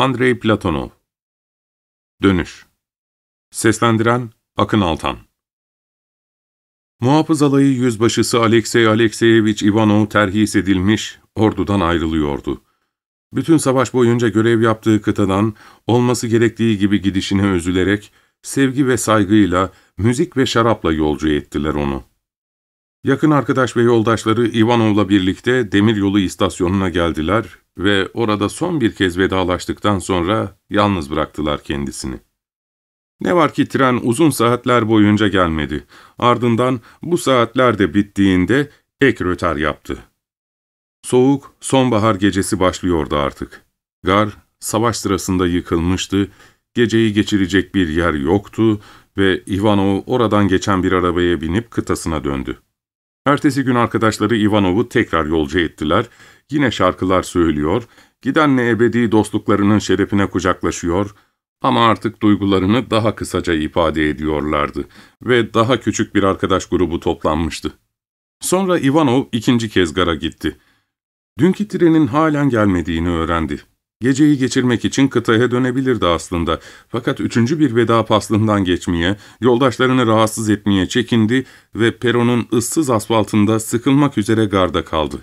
Andrei Platonov Dönüş Seslendiren Akın Altan Muhafız alayı yüzbaşısı Alexey Alexeyevich Ivanov terhis edilmiş, ordudan ayrılıyordu. Bütün savaş boyunca görev yaptığı kıtadan, olması gerektiği gibi gidişine özülerek, sevgi ve saygıyla, müzik ve şarapla yolcu ettiler onu. Yakın arkadaş ve yoldaşları Ivanov'la birlikte demiryolu istasyonuna geldiler ve orada son bir kez vedalaştıktan sonra yalnız bıraktılar kendisini. Ne var ki tren uzun saatler boyunca gelmedi. Ardından bu saatler de bittiğinde ek rötar yaptı. Soğuk, sonbahar gecesi başlıyordu artık. Gar, savaş sırasında yıkılmıştı, geceyi geçirecek bir yer yoktu ve Ivanov oradan geçen bir arabaya binip kıtasına döndü. Ertesi gün arkadaşları Ivanov'u tekrar yolcu ettiler, yine şarkılar söylüyor, gidenle ebedi dostluklarının şerefine kucaklaşıyor ama artık duygularını daha kısaca ifade ediyorlardı ve daha küçük bir arkadaş grubu toplanmıştı. Sonra Ivanov ikinci kez gara gitti. Dünkü trenin halen gelmediğini öğrendi. Geceyi geçirmek için kıtaya dönebilirdi aslında. Fakat üçüncü bir veda paslından geçmeye, yoldaşlarını rahatsız etmeye çekindi ve peronun ıssız asfaltında sıkılmak üzere garda kaldı.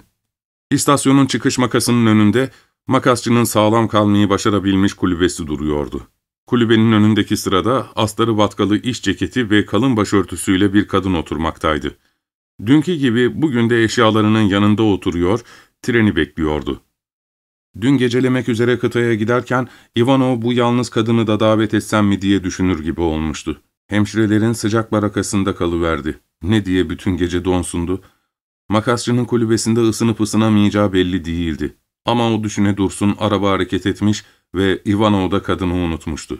İstasyonun çıkış makasının önünde makasçının sağlam kalmayı başarabilmiş kulübesi duruyordu. Kulübenin önündeki sırada astarı vatkalı iş ceketi ve kalın başörtüsüyle bir kadın oturmaktaydı. Dünkü gibi bugün de eşyalarının yanında oturuyor, treni bekliyordu. Dün gecelemek üzere kıtaya giderken Ivanov bu yalnız kadını da davet etsem mi diye düşünür gibi olmuştu. Hemşirelerin sıcak barakasında kalıverdi. Ne diye bütün gece donsundu. Makasçının kulübesinde ısınıp ısınamayacağı belli değildi. Ama o düşüne dursun araba hareket etmiş ve Ivanov da kadını unutmuştu.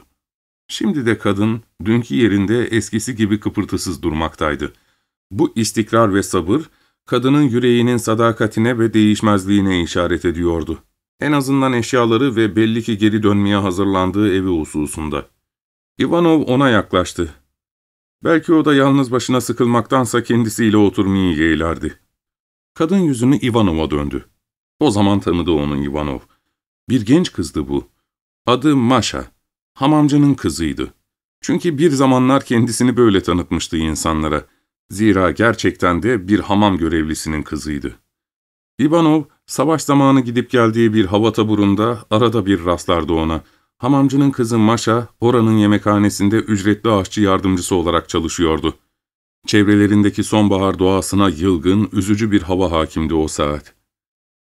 Şimdi de kadın dünkü yerinde eskisi gibi kıpırtısız durmaktaydı. Bu istikrar ve sabır, kadının yüreğinin sadakatine ve değişmezliğine işaret ediyordu. En azından eşyaları ve belli ki geri dönmeye hazırlandığı evi hususunda. Ivanov ona yaklaştı. Belki o da yalnız başına sıkılmaktansa kendisiyle oturmayı yeğlerdi. Kadın yüzünü Ivanov'a döndü. O zaman tanıdı onu Ivanov. Bir genç kızdı bu. Adı Masha. Hamamcının kızıydı. Çünkü bir zamanlar kendisini böyle tanıtmıştı insanlara. Zira gerçekten de bir hamam görevlisinin kızıydı. Ivanov, savaş zamanı gidip geldiği bir hava taburunda arada bir rastlardı ona. Hamamcının kızı Maşa, oranın yemekhanesinde ücretli aşçı yardımcısı olarak çalışıyordu. Çevrelerindeki sonbahar doğasına yılgın, üzücü bir hava hakimdi o saat.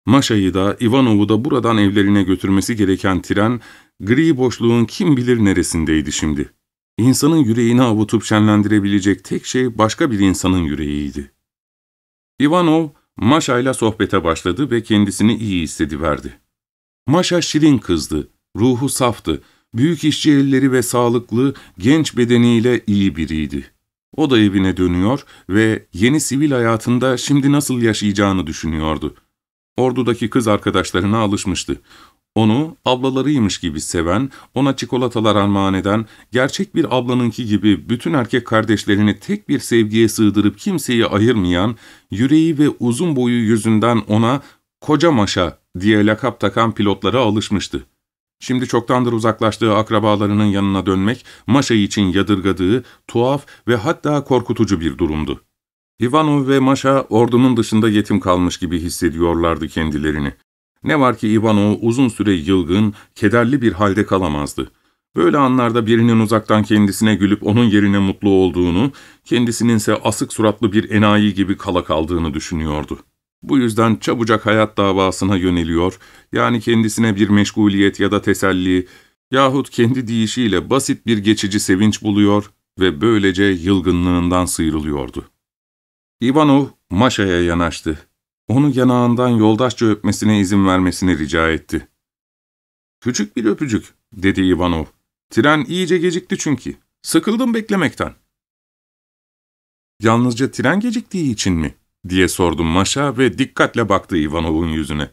Maşa'yı da, Ivanov'u da buradan evlerine götürmesi gereken tren, gri boşluğun kim bilir neresindeydi şimdi. İnsanın yüreğini avutup şenlendirebilecek tek şey başka bir insanın yüreğiydi. Ivanov, Maşa ile sohbete başladı ve kendisini iyi hissediverdi. Maşa şirin kızdı, ruhu saftı, büyük işçi elleri ve sağlıklı, genç bedeniyle iyi biriydi. O da evine dönüyor ve yeni sivil hayatında şimdi nasıl yaşayacağını düşünüyordu. Ordudaki kız arkadaşlarına alışmıştı. Onu ablalarıymış gibi seven, ona çikolatalar armağan eden, gerçek bir ablanınki gibi bütün erkek kardeşlerini tek bir sevgiye sığdırıp kimseyi ayırmayan, yüreği ve uzun boyu yüzünden ona ''Koca Maşa'' diye lakap takan pilotlara alışmıştı. Şimdi çoktandır uzaklaştığı akrabalarının yanına dönmek, Maşa için yadırgadığı, tuhaf ve hatta korkutucu bir durumdu. Ivanov ve Maşa ordunun dışında yetim kalmış gibi hissediyorlardı kendilerini. Ne var ki Ivanov uzun süre yılgın, kederli bir halde kalamazdı. Böyle anlarda birinin uzaktan kendisine gülüp onun yerine mutlu olduğunu, kendisinin ise asık suratlı bir enayi gibi kala kaldığını düşünüyordu. Bu yüzden çabucak hayat davasına yöneliyor, yani kendisine bir meşguliyet ya da teselli yahut kendi deyişiyle basit bir geçici sevinç buluyor ve böylece yılgınlığından sıyrılıyordu. Ivanov Maşa'ya yanaştı. Onu yanağından yoldaşça öpmesine izin vermesini rica etti. ''Küçük bir öpücük'' dedi Ivanov. ''Tren iyice gecikti çünkü. Sıkıldım beklemekten.'' ''Yalnızca tren geciktiği için mi?'' diye sordum Maşa ve dikkatle baktı Ivanov'un yüzüne.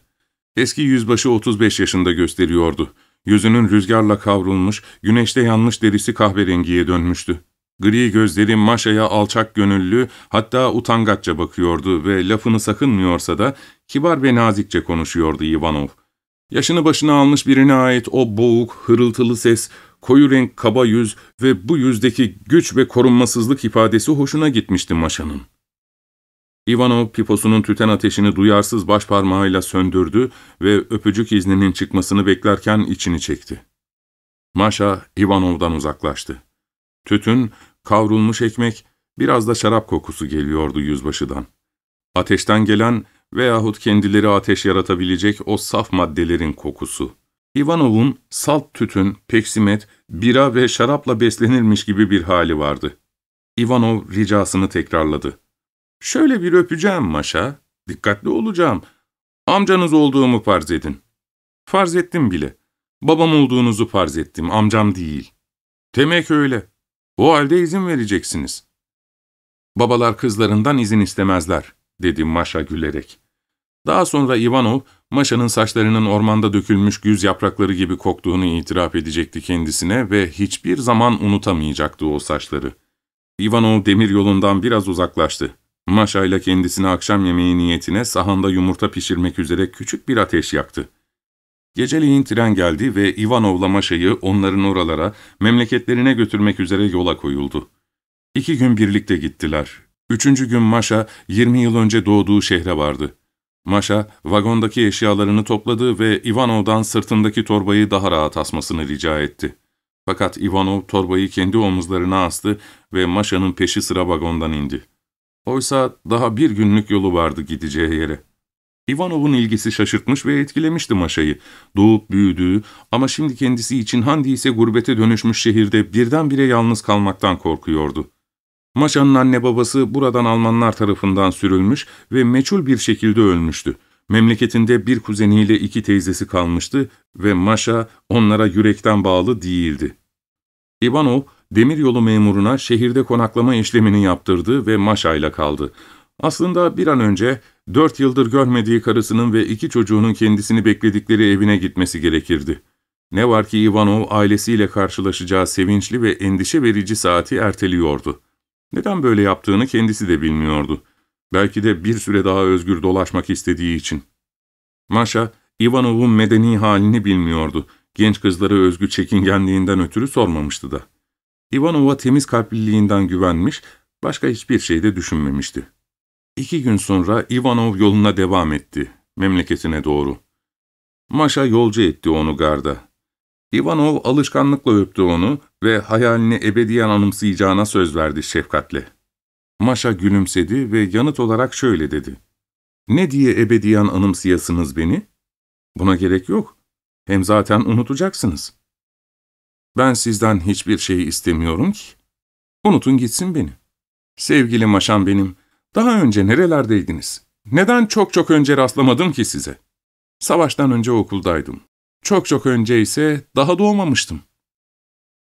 Eski yüzbaşı 35 yaşında gösteriyordu. Yüzünün rüzgarla kavrulmuş, güneşte yanmış derisi kahverengiye dönmüştü. Gri gözleri Maşa'ya alçak gönüllü, hatta utangaçça bakıyordu ve lafını sakınmıyorsa da kibar ve nazikçe konuşuyordu Ivanov. Yaşını başına almış birine ait o boğuk, hırıltılı ses, koyu renk kaba yüz ve bu yüzdeki güç ve korunmasızlık ifadesi hoşuna gitmişti Maşa'nın. Ivanov piposunun tüten ateşini duyarsız baş parmağıyla söndürdü ve öpücük izninin çıkmasını beklerken içini çekti. Maşa Ivanov'dan uzaklaştı. Tütün, kavrulmuş ekmek, biraz da şarap kokusu geliyordu yüzbaşıdan. Ateşten gelen veyahut kendileri ateş yaratabilecek o saf maddelerin kokusu. Ivanov'un salt tütün, peksimet, bira ve şarapla beslenirmiş gibi bir hali vardı. Ivanov ricasını tekrarladı. ''Şöyle bir öpeceğim Maşa, dikkatli olacağım. Amcanız olduğumu farz edin.'' ''Farz ettim bile. Babam olduğunuzu farz ettim, amcam değil.'' ''Demek öyle. O halde izin vereceksiniz.'' ''Babalar kızlarından izin istemezler.'' dedi Maşa gülerek. Daha sonra Ivanov, Maşa'nın saçlarının ormanda dökülmüş güz yaprakları gibi koktuğunu itiraf edecekti kendisine ve hiçbir zaman unutamayacaktı o saçları. Ivanov demir yolundan biraz uzaklaştı. Maşa ile kendisine akşam yemeği niyetine sahanda yumurta pişirmek üzere küçük bir ateş yaktı. Geceleyin tren geldi ve Ivanov'la Maşa'yı onların oralara, memleketlerine götürmek üzere yola koyuldu. İki gün birlikte gittiler. Üçüncü gün Maşa, 20 yıl önce doğduğu şehre vardı. Maşa, vagondaki eşyalarını topladı ve Ivanov'dan sırtındaki torbayı daha rahat asmasını rica etti. Fakat Ivanov torbayı kendi omuzlarına astı ve Maşa'nın peşi sıra vagondan indi. Oysa daha bir günlük yolu vardı gideceği yere. Ivanov'un ilgisi şaşırtmış ve etkilemişti Maşa'yı. Doğup büyüdüğü ama şimdi kendisi için handi ise gurbete dönüşmüş şehirde birdenbire yalnız kalmaktan korkuyordu. Maşa'nın anne babası buradan Almanlar tarafından sürülmüş ve meçhul bir şekilde ölmüştü. Memleketinde bir kuzeniyle iki teyzesi kalmıştı ve Maşa onlara yürekten bağlı değildi. Ivanov, demiryolu memuruna şehirde konaklama işlemini yaptırdı ve Maşa'yla kaldı. Aslında bir an önce dört yıldır görmediği karısının ve iki çocuğunun kendisini bekledikleri evine gitmesi gerekirdi. Ne var ki Ivanov ailesiyle karşılaşacağı sevinçli ve endişe verici saati erteliyordu. Neden böyle yaptığını kendisi de bilmiyordu. Belki de bir süre daha özgür dolaşmak istediği için. Maşa, Ivanov'un medeni halini bilmiyordu. Genç kızları özgü çekingenliğinden ötürü sormamıştı da. Ivanov'a temiz kalpliliğinden güvenmiş, başka hiçbir şey de düşünmemişti. İki gün sonra Ivanov yoluna devam etti, memleketine doğru. Maşa yolcu etti onu garda. Ivanov alışkanlıkla öptü onu ve hayalini ebediyen anımsayacağına söz verdi şefkatle. Maşa gülümsedi ve yanıt olarak şöyle dedi. ''Ne diye ebediyen anımsayasınız beni? Buna gerek yok. Hem zaten unutacaksınız. Ben sizden hiçbir şey istemiyorum ki. Unutun gitsin beni. Sevgili Maşam benim, daha önce nerelerdeydiniz? Neden çok çok önce rastlamadım ki size? Savaştan önce okuldaydım. Çok çok önce ise daha doğmamıştım.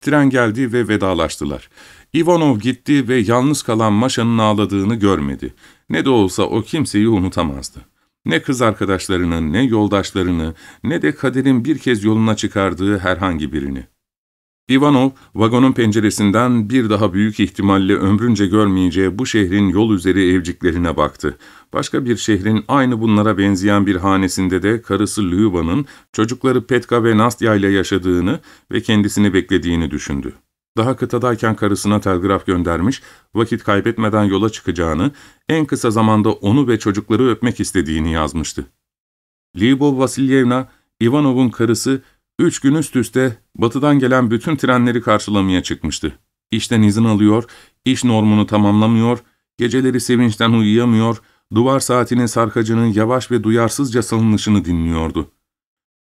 Tren geldi ve vedalaştılar. Ivanov gitti ve yalnız kalan Maşa'nın ağladığını görmedi. Ne de olsa o kimseyi unutamazdı. Ne kız arkadaşlarını, ne yoldaşlarını, ne de kaderin bir kez yoluna çıkardığı herhangi birini. Ivanov, vagonun penceresinden bir daha büyük ihtimalle ömrünce görmeyeceği bu şehrin yol üzeri evciklerine baktı. Başka bir şehrin aynı bunlara benzeyen bir hanesinde de karısı Lyuba'nın çocukları Petka ve Nastya ile yaşadığını ve kendisini beklediğini düşündü. Daha kıtadayken karısına telgraf göndermiş, vakit kaybetmeden yola çıkacağını, en kısa zamanda onu ve çocukları öpmek istediğini yazmıştı. Lyubov Vasilyevna, Ivanov'un karısı, Üç gün üst üste batıdan gelen bütün trenleri karşılamaya çıkmıştı. İşten izin alıyor, iş normunu tamamlamıyor, geceleri sevinçten uyuyamıyor, duvar saatinin sarkacının yavaş ve duyarsızca salınışını dinliyordu.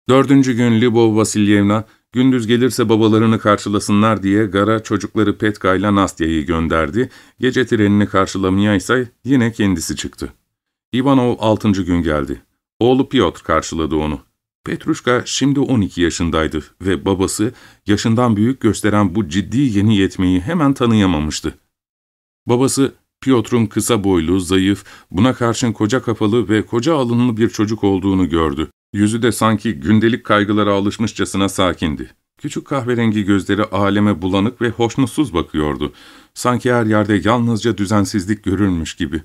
Dördüncü gün Libov Vasilyevna, gündüz gelirse babalarını karşılasınlar diye gara çocukları Petka ile Nastya'yı gönderdi, gece trenini karşılamaya ise yine kendisi çıktı. Ivanov altıncı gün geldi. Oğlu Piotr karşıladı onu. Petruşka şimdi 12 yaşındaydı ve babası yaşından büyük gösteren bu ciddi yeni yetmeyi hemen tanıyamamıştı. Babası Piotr'un kısa boylu, zayıf, buna karşın koca kafalı ve koca alınlı bir çocuk olduğunu gördü. Yüzü de sanki gündelik kaygılara alışmışçasına sakindi. Küçük kahverengi gözleri aleme bulanık ve hoşnutsuz bakıyordu. Sanki her yerde yalnızca düzensizlik görülmüş gibi.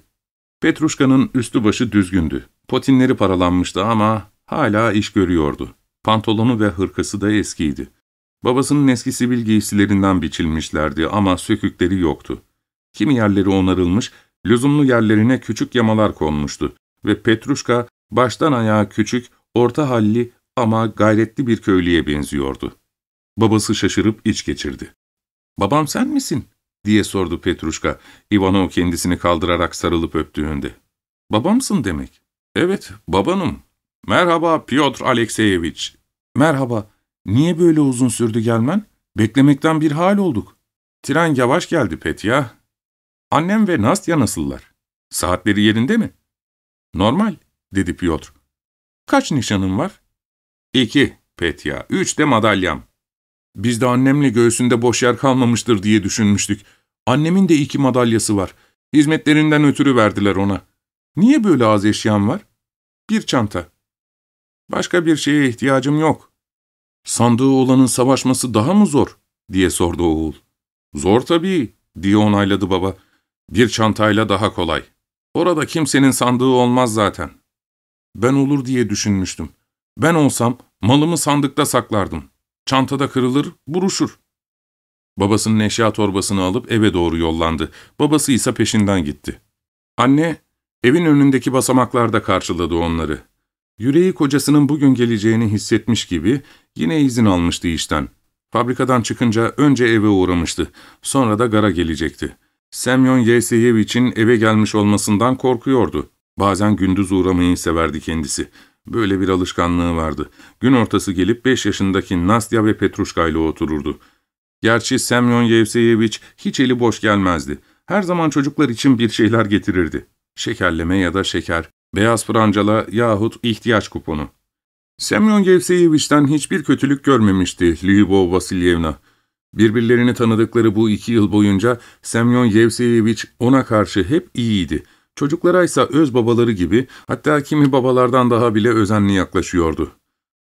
Petruşka'nın üstü başı düzgündü. Potinleri paralanmıştı ama hala iş görüyordu. Pantolonu ve hırkası da eskiydi. Babasının eski sivil giysilerinden biçilmişlerdi ama sökükleri yoktu. Kimi yerleri onarılmış, lüzumlu yerlerine küçük yamalar konmuştu ve Petruşka baştan ayağa küçük, orta halli ama gayretli bir köylüye benziyordu. Babası şaşırıp iç geçirdi. ''Babam sen misin?'' diye sordu Petruşka, Ivanov kendisini kaldırarak sarılıp öptüğünde. ''Babamsın demek.'' ''Evet, babanım. Merhaba Piotr Alekseyeviç.'' ''Merhaba. Niye böyle uzun sürdü gelmen? Beklemekten bir hal olduk.'' ''Tren yavaş geldi Petya.'' ''Annem ve Nastya nasıllar? Saatleri yerinde mi?'' ''Normal.'' dedi Piotr. ''Kaç nişanın var?'' ''İki, Petya. Üç de madalyam.'' Biz de annemle göğsünde boş yer kalmamıştır diye düşünmüştük. Annemin de iki madalyası var. Hizmetlerinden ötürü verdiler ona. Niye böyle az eşyam var? Bir çanta. Başka bir şeye ihtiyacım yok. Sandığı olanın savaşması daha mı zor? diye sordu oğul. Zor tabii, diye onayladı baba. Bir çantayla daha kolay. Orada kimsenin sandığı olmaz zaten. Ben olur diye düşünmüştüm. Ben olsam malımı sandıkta saklardım. Çantada kırılır, buruşur. Babasının eşya torbasını alıp eve doğru yollandı. Babası ise peşinden gitti. Anne, evin önündeki basamaklarda karşıladı onları. Yüreği kocasının bugün geleceğini hissetmiş gibi yine izin almıştı işten. Fabrikadan çıkınca önce eve uğramıştı, sonra da gara gelecekti. Semyon Yevseyevich'in eve gelmiş olmasından korkuyordu. Bazen gündüz uğramayı severdi kendisi. Böyle bir alışkanlığı vardı. Gün ortası gelip beş yaşındaki Nastya ve Petruşka ile otururdu. Gerçi Semyon Yevseyevich hiç eli boş gelmezdi. Her zaman çocuklar için bir şeyler getirirdi. Şekerleme ya da şeker, beyaz francala yahut ihtiyaç kuponu. Semyon Yevseyevich'ten hiçbir kötülük görmemişti Lyubov Vasilyevna. Birbirlerini tanıdıkları bu iki yıl boyunca Semyon Yevseyevich ona karşı hep iyiydi. Çocuklara ise öz babaları gibi, hatta kimi babalardan daha bile özenli yaklaşıyordu.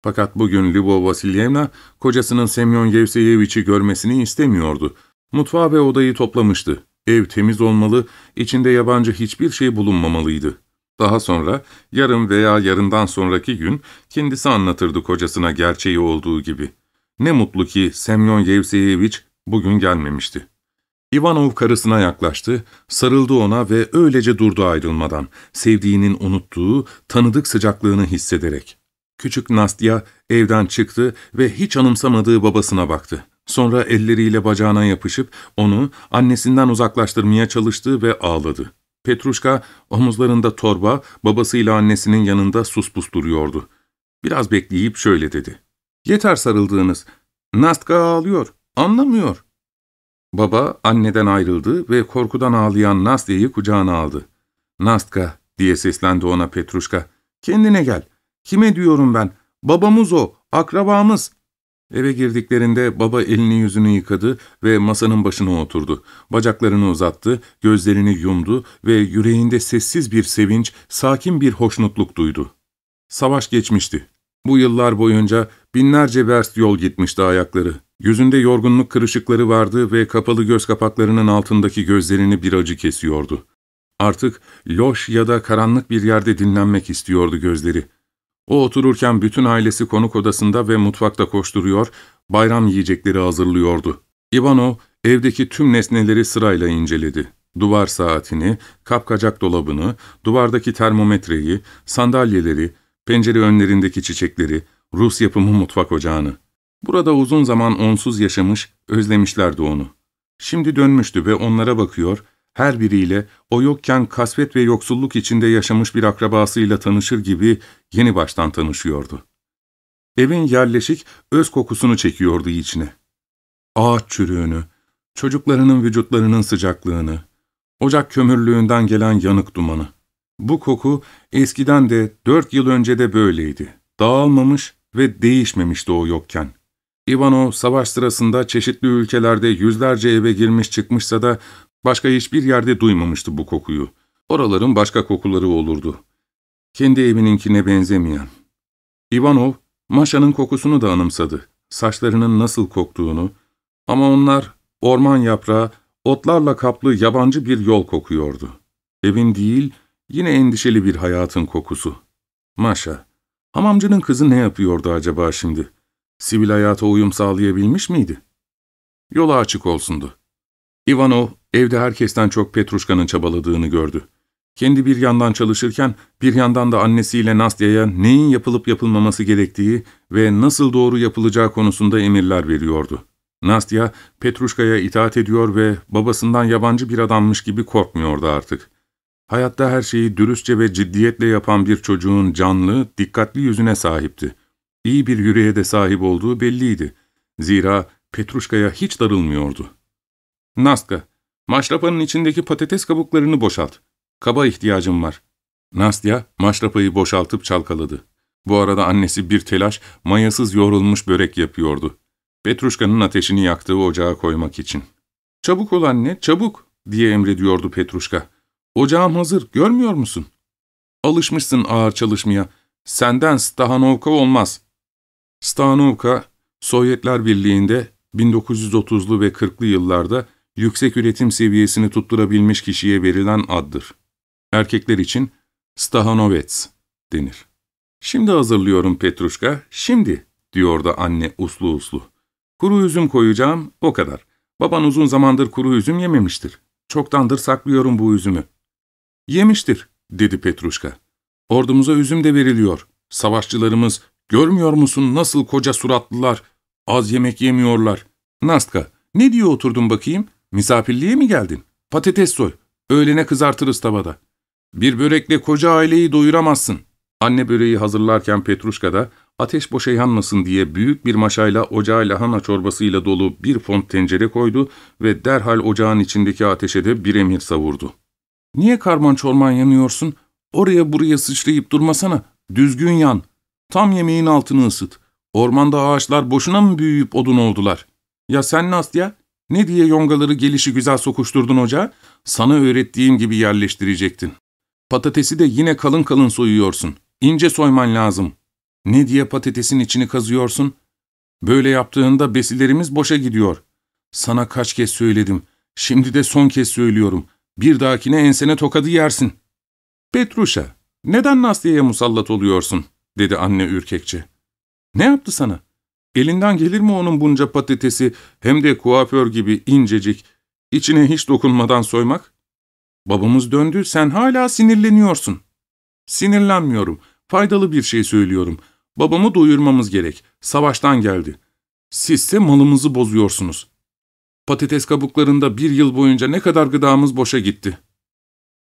Fakat bugün Lyubov Vasilyevna, kocasının Semyon Yevseyeviç'i görmesini istemiyordu. Mutfağı ve odayı toplamıştı. Ev temiz olmalı, içinde yabancı hiçbir şey bulunmamalıydı. Daha sonra, yarın veya yarından sonraki gün kendisi anlatırdı kocasına gerçeği olduğu gibi. Ne mutlu ki Semyon Yevseyeviç bugün gelmemişti. Ivanov karısına yaklaştı, sarıldı ona ve öylece durdu ayrılmadan, sevdiğinin unuttuğu, tanıdık sıcaklığını hissederek. Küçük Nastya evden çıktı ve hiç anımsamadığı babasına baktı. Sonra elleriyle bacağına yapışıp onu annesinden uzaklaştırmaya çalıştı ve ağladı. Petruşka omuzlarında torba, babasıyla annesinin yanında suspus duruyordu. Biraz bekleyip şöyle dedi. ''Yeter sarıldığınız. Nastka ağlıyor, anlamıyor.'' Baba anneden ayrıldı ve korkudan ağlayan Nastya'yı kucağına aldı. ''Nastka'' diye seslendi ona Petruşka. ''Kendine gel. Kime diyorum ben? Babamız o, akrabamız.'' Eve girdiklerinde baba elini yüzünü yıkadı ve masanın başına oturdu. Bacaklarını uzattı, gözlerini yumdu ve yüreğinde sessiz bir sevinç, sakin bir hoşnutluk duydu. Savaş geçmişti. Bu yıllar boyunca binlerce verst yol gitmişti ayakları. Yüzünde yorgunluk kırışıkları vardı ve kapalı göz kapaklarının altındaki gözlerini bir acı kesiyordu. Artık loş ya da karanlık bir yerde dinlenmek istiyordu gözleri. O otururken bütün ailesi konuk odasında ve mutfakta koşturuyor, bayram yiyecekleri hazırlıyordu. Ivanov evdeki tüm nesneleri sırayla inceledi. Duvar saatini, kapkacak dolabını, duvardaki termometreyi, sandalyeleri, pencere önlerindeki çiçekleri, Rus yapımı mutfak ocağını. Burada uzun zaman onsuz yaşamış, özlemişlerdi onu. Şimdi dönmüştü ve onlara bakıyor, her biriyle o yokken kasvet ve yoksulluk içinde yaşamış bir akrabasıyla tanışır gibi yeni baştan tanışıyordu. Evin yerleşik, öz kokusunu çekiyordu içine. Ağaç çürüğünü, çocuklarının vücutlarının sıcaklığını, ocak kömürlüğünden gelen yanık dumanı. Bu koku eskiden de dört yıl önce de böyleydi. Dağılmamış ve değişmemişti o yokken. Ivanov savaş sırasında çeşitli ülkelerde yüzlerce eve girmiş çıkmışsa da başka hiçbir yerde duymamıştı bu kokuyu. Oraların başka kokuları olurdu. Kendi evininkine benzemeyen. Ivanov, Maşa'nın kokusunu da anımsadı. Saçlarının nasıl koktuğunu. Ama onlar orman yaprağı, otlarla kaplı yabancı bir yol kokuyordu. Evin değil, yine endişeli bir hayatın kokusu. Maşa, Hamamcının kızı ne yapıyordu acaba şimdi? Sivil hayata uyum sağlayabilmiş miydi? Yola açık olsundu. Ivanov evde herkesten çok Petruşka'nın çabaladığını gördü. Kendi bir yandan çalışırken bir yandan da annesiyle Nastya'ya neyin yapılıp yapılmaması gerektiği ve nasıl doğru yapılacağı konusunda emirler veriyordu. Nastya, Petruşka'ya itaat ediyor ve babasından yabancı bir adammış gibi korkmuyordu artık. Hayatta her şeyi dürüstçe ve ciddiyetle yapan bir çocuğun canlı, dikkatli yüzüne sahipti. İyi bir yüreğe de sahip olduğu belliydi. Zira Petruşka'ya hiç darılmıyordu. Nastka, maşrapanın içindeki patates kabuklarını boşalt. Kaba ihtiyacım var. Nastya, maşrapayı boşaltıp çalkaladı. Bu arada annesi bir telaş, mayasız yoğrulmuş börek yapıyordu. Petruşka'nın ateşini yaktığı ocağa koymak için. ''Çabuk ol anne, çabuk!'' diye emrediyordu Petruşka. ''Ocağım hazır, görmüyor musun?'' ''Alışmışsın ağır çalışmaya. Senden Stahanovka olmaz.'' Stahanovka, Sovyetler Birliği'nde 1930'lu ve 40'lı yıllarda yüksek üretim seviyesini tutturabilmiş kişiye verilen addır. Erkekler için Stahanovets denir. ''Şimdi hazırlıyorum Petruşka, şimdi.'' diyordu anne uslu uslu. ''Kuru üzüm koyacağım, o kadar. Baban uzun zamandır kuru üzüm yememiştir. Çoktandır saklıyorum bu üzümü.'' ''Yemiştir.'' dedi Petruşka. ''Ordumuza üzüm de veriliyor. Savaşçılarımız, görmüyor musun nasıl koca suratlılar, az yemek yemiyorlar. Nastka, ne diye oturdun bakayım? Misafirliğe mi geldin? Patates soy, öğlene kızartırız tavada. Bir börekle koca aileyi doyuramazsın.'' Anne böreği hazırlarken Petruşka da ateş boşa yanmasın diye büyük bir maşayla ocağa lahana çorbasıyla dolu bir font tencere koydu ve derhal ocağın içindeki ateşe de bir emir savurdu. ''Niye karman çorman yanıyorsun? Oraya buraya sıçrayıp durmasana. Düzgün yan. Tam yemeğin altını ısıt. Ormanda ağaçlar boşuna mı büyüyüp odun oldular? Ya sen Nastya? Ne diye yongaları gelişi güzel sokuşturdun ocağa? Sana öğrettiğim gibi yerleştirecektin. Patatesi de yine kalın kalın soyuyorsun. İnce soyman lazım. Ne diye patatesin içini kazıyorsun? Böyle yaptığında besilerimiz boşa gidiyor. Sana kaç kez söyledim. Şimdi de son kez söylüyorum. Bir dahakine ensene tokadı yersin. Petruşa, neden Nastya'ya musallat oluyorsun? dedi anne ürkekçe. Ne yaptı sana? Elinden gelir mi onun bunca patatesi hem de kuaför gibi incecik, içine hiç dokunmadan soymak? Babamız döndü, sen hala sinirleniyorsun. Sinirlenmiyorum. Faydalı bir şey söylüyorum. Babamı doyurmamız gerek. Savaştan geldi. Sizse malımızı bozuyorsunuz. Patates kabuklarında bir yıl boyunca ne kadar gıdamız boşa gitti.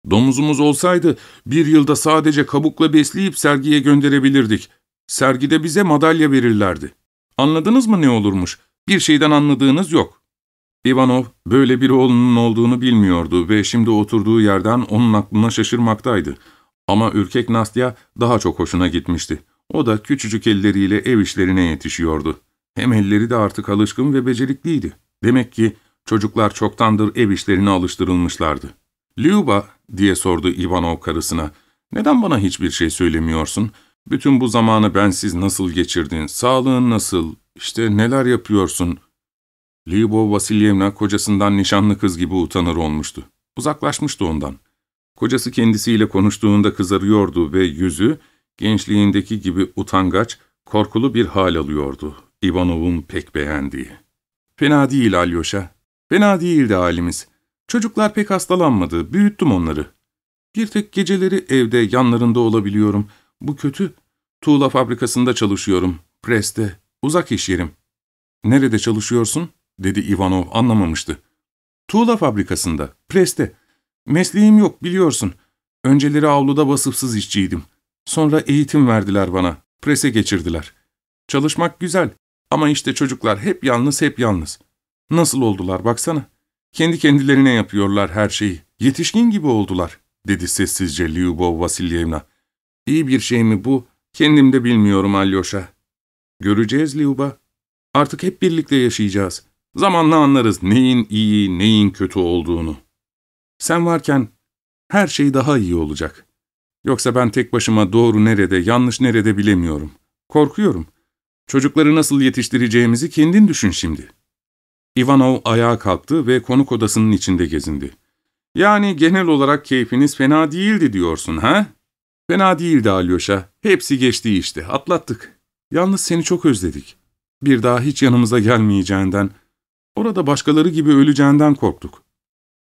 Domuzumuz olsaydı bir yılda sadece kabukla besleyip sergiye gönderebilirdik. Sergide bize madalya verirlerdi. Anladınız mı ne olurmuş? Bir şeyden anladığınız yok. Ivanov böyle bir oğlunun olduğunu bilmiyordu ve şimdi oturduğu yerden onun aklına şaşırmaktaydı. Ama ürkek Nastya daha çok hoşuna gitmişti. O da küçücük elleriyle ev işlerine yetişiyordu. Hem elleri de artık alışkın ve becerikliydi. Demek ki çocuklar çoktandır ev işlerine alıştırılmışlardı. ''Lyuba'' diye sordu Ivanov karısına. ''Neden bana hiçbir şey söylemiyorsun? Bütün bu zamanı bensiz nasıl geçirdin? Sağlığın nasıl? İşte neler yapıyorsun?'' Lyuba Vasilyevna kocasından nişanlı kız gibi utanır olmuştu. Uzaklaşmıştı ondan. Kocası kendisiyle konuştuğunda kızarıyordu ve yüzü gençliğindeki gibi utangaç, korkulu bir hal alıyordu. Ivanov'un pek beğendiği. Fena değil Alyosha. Fena değildi halimiz. Çocuklar pek hastalanmadı, büyüttüm onları. Bir tek geceleri evde yanlarında olabiliyorum. Bu kötü. Tuğla fabrikasında çalışıyorum. Preste. Uzak iş yerim. Nerede çalışıyorsun? dedi Ivanov anlamamıştı. Tuğla fabrikasında. Preste. Mesleğim yok biliyorsun. Önceleri avluda vasıfsız işçiydim. Sonra eğitim verdiler bana. Prese geçirdiler. Çalışmak güzel ama işte çocuklar hep yalnız hep yalnız. Nasıl oldular baksana. Kendi kendilerine yapıyorlar her şeyi. Yetişkin gibi oldular, dedi sessizce Lyubov Vasilyevna. İyi bir şey mi bu? Kendim de bilmiyorum Alyosha. Göreceğiz Lyuba. Artık hep birlikte yaşayacağız. Zamanla anlarız neyin iyi, neyin kötü olduğunu. Sen varken her şey daha iyi olacak. Yoksa ben tek başıma doğru nerede, yanlış nerede bilemiyorum. Korkuyorum. Çocukları nasıl yetiştireceğimizi kendin düşün şimdi. Ivanov ayağa kalktı ve konuk odasının içinde gezindi. Yani genel olarak keyfiniz fena değildi diyorsun ha? Fena değildi Alyoşa. Hepsi geçti işte. Atlattık. Yalnız seni çok özledik. Bir daha hiç yanımıza gelmeyeceğinden, orada başkaları gibi öleceğinden korktuk.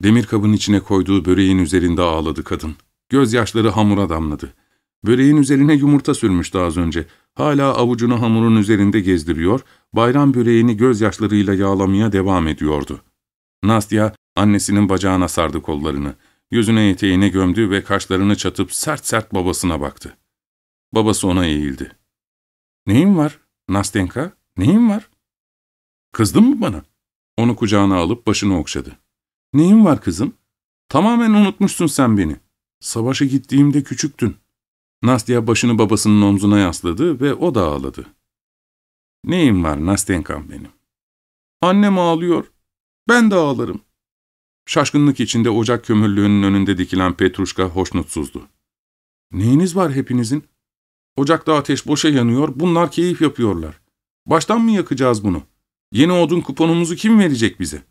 Demir kabın içine koyduğu böreğin üzerinde ağladı kadın. Gözyaşları hamura damladı. Böreğin üzerine yumurta sürmüştü az önce. Hala avucunu hamurun üzerinde gezdiriyor, bayram böreğini gözyaşlarıyla yağlamaya devam ediyordu. Nastya, annesinin bacağına sardı kollarını. Yüzüne eteğine gömdü ve kaşlarını çatıp sert sert babasına baktı. Babası ona eğildi. ''Neyin var, Nastenka? Neyin var?'' ''Kızdın mı bana?'' Onu kucağına alıp başını okşadı. ''Neyin var kızım? Tamamen unutmuşsun sen beni. Savaşa gittiğimde küçüktün.'' Nastya başını babasının omzuna yasladı ve o da ağladı. ''Neyim var Nastenkam benim?'' ''Annem ağlıyor. Ben de ağlarım.'' Şaşkınlık içinde ocak kömürlüğünün önünde dikilen Petruşka hoşnutsuzdu. ''Neyiniz var hepinizin? Ocakta ateş boşa yanıyor, bunlar keyif yapıyorlar. Baştan mı yakacağız bunu? Yeni odun kuponumuzu kim verecek bize?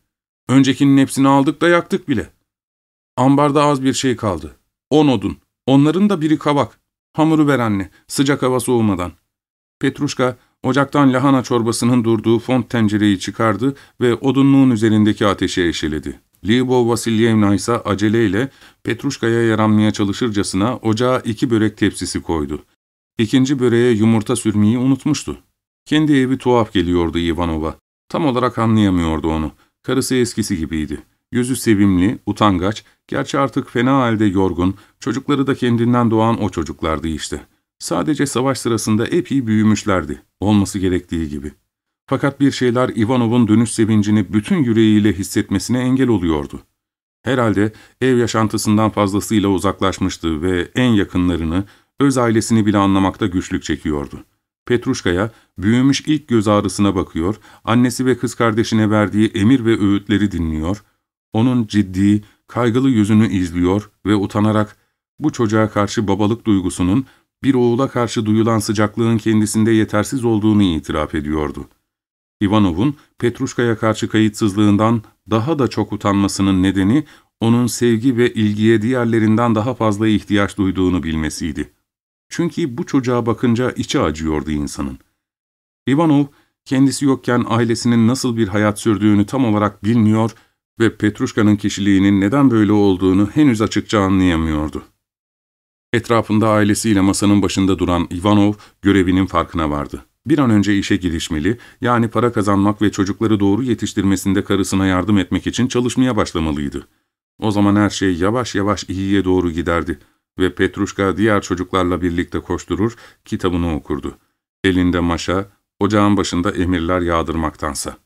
Öncekinin hepsini aldık da yaktık bile. Ambarda az bir şey kaldı. On odun. Onların da biri kabak. Hamuru ver anne, sıcak hava soğumadan. Petruşka, ocaktan lahana çorbasının durduğu font tencereyi çıkardı ve odunluğun üzerindeki ateşe eşeledi. Lyubov Vasilyevna ise aceleyle Petruşka'ya yaranmaya çalışırcasına ocağa iki börek tepsisi koydu. İkinci böreğe yumurta sürmeyi unutmuştu. Kendi evi tuhaf geliyordu Ivanova. Tam olarak anlayamıyordu onu. Karısı eskisi gibiydi. Yüzü sevimli, utangaç, gerçi artık fena halde yorgun, çocukları da kendinden doğan o çocuklardı işte. Sadece savaş sırasında epey büyümüşlerdi, olması gerektiği gibi. Fakat bir şeyler Ivanov'un dönüş sevincini bütün yüreğiyle hissetmesine engel oluyordu. Herhalde ev yaşantısından fazlasıyla uzaklaşmıştı ve en yakınlarını, öz ailesini bile anlamakta güçlük çekiyordu. Petruşka'ya büyümüş ilk göz ağrısına bakıyor, annesi ve kız kardeşine verdiği emir ve öğütleri dinliyor, onun ciddi, kaygılı yüzünü izliyor ve utanarak bu çocuğa karşı babalık duygusunun bir oğula karşı duyulan sıcaklığın kendisinde yetersiz olduğunu itiraf ediyordu. Ivanov'un Petruşka'ya karşı kayıtsızlığından daha da çok utanmasının nedeni onun sevgi ve ilgiye diğerlerinden daha fazla ihtiyaç duyduğunu bilmesiydi. Çünkü bu çocuğa bakınca içi acıyordu insanın. Ivanov, kendisi yokken ailesinin nasıl bir hayat sürdüğünü tam olarak bilmiyor ve Petruşka'nın kişiliğinin neden böyle olduğunu henüz açıkça anlayamıyordu. Etrafında ailesiyle masanın başında duran Ivanov görevinin farkına vardı. Bir an önce işe girişmeli, yani para kazanmak ve çocukları doğru yetiştirmesinde karısına yardım etmek için çalışmaya başlamalıydı. O zaman her şey yavaş yavaş iyiye doğru giderdi ve Petruşka diğer çocuklarla birlikte koşturur, kitabını okurdu. Elinde maşa, ocağın başında emirler yağdırmaktansa.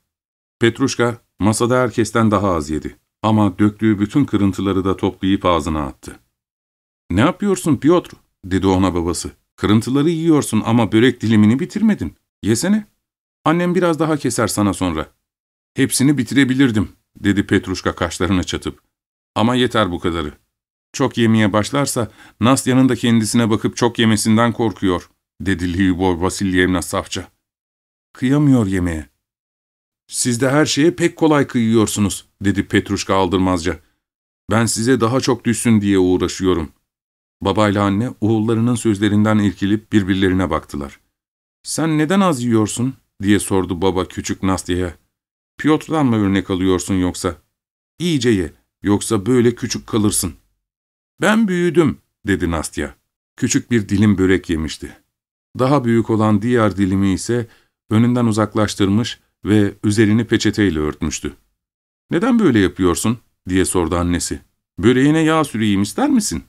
Petruşka, masada herkesten daha az yedi ama döktüğü bütün kırıntıları da toplayıp ağzına attı. ''Ne yapıyorsun Piotr?'' dedi ona babası. ''Kırıntıları yiyorsun ama börek dilimini bitirmedin. Yesene. Annem biraz daha keser sana sonra.'' ''Hepsini bitirebilirdim.'' dedi Petruşka kaşlarına çatıp. ''Ama yeter bu kadarı. Çok yemeye başlarsa Nastya'nın da kendisine bakıp çok yemesinden korkuyor.'' dedi Lyubov Vasilyevna safça. ''Kıyamıyor yemeğe.'' ''Siz de her şeye pek kolay kıyıyorsunuz.'' dedi Petruşka aldırmazca. ''Ben size daha çok düşsün diye uğraşıyorum.'' Babayla anne oğullarının sözlerinden irkilip birbirlerine baktılar. ''Sen neden az yiyorsun?'' diye sordu baba küçük Nastya'ya. ''Piotr'dan mı örnek alıyorsun yoksa?'' ''İyice ye, yoksa böyle küçük kalırsın.'' ''Ben büyüdüm.'' dedi Nastya. Küçük bir dilim börek yemişti. Daha büyük olan diğer dilimi ise önünden uzaklaştırmış ve üzerini peçeteyle örtmüştü. ''Neden böyle yapıyorsun?'' diye sordu annesi. ''Böreğine yağ süreyim ister misin?''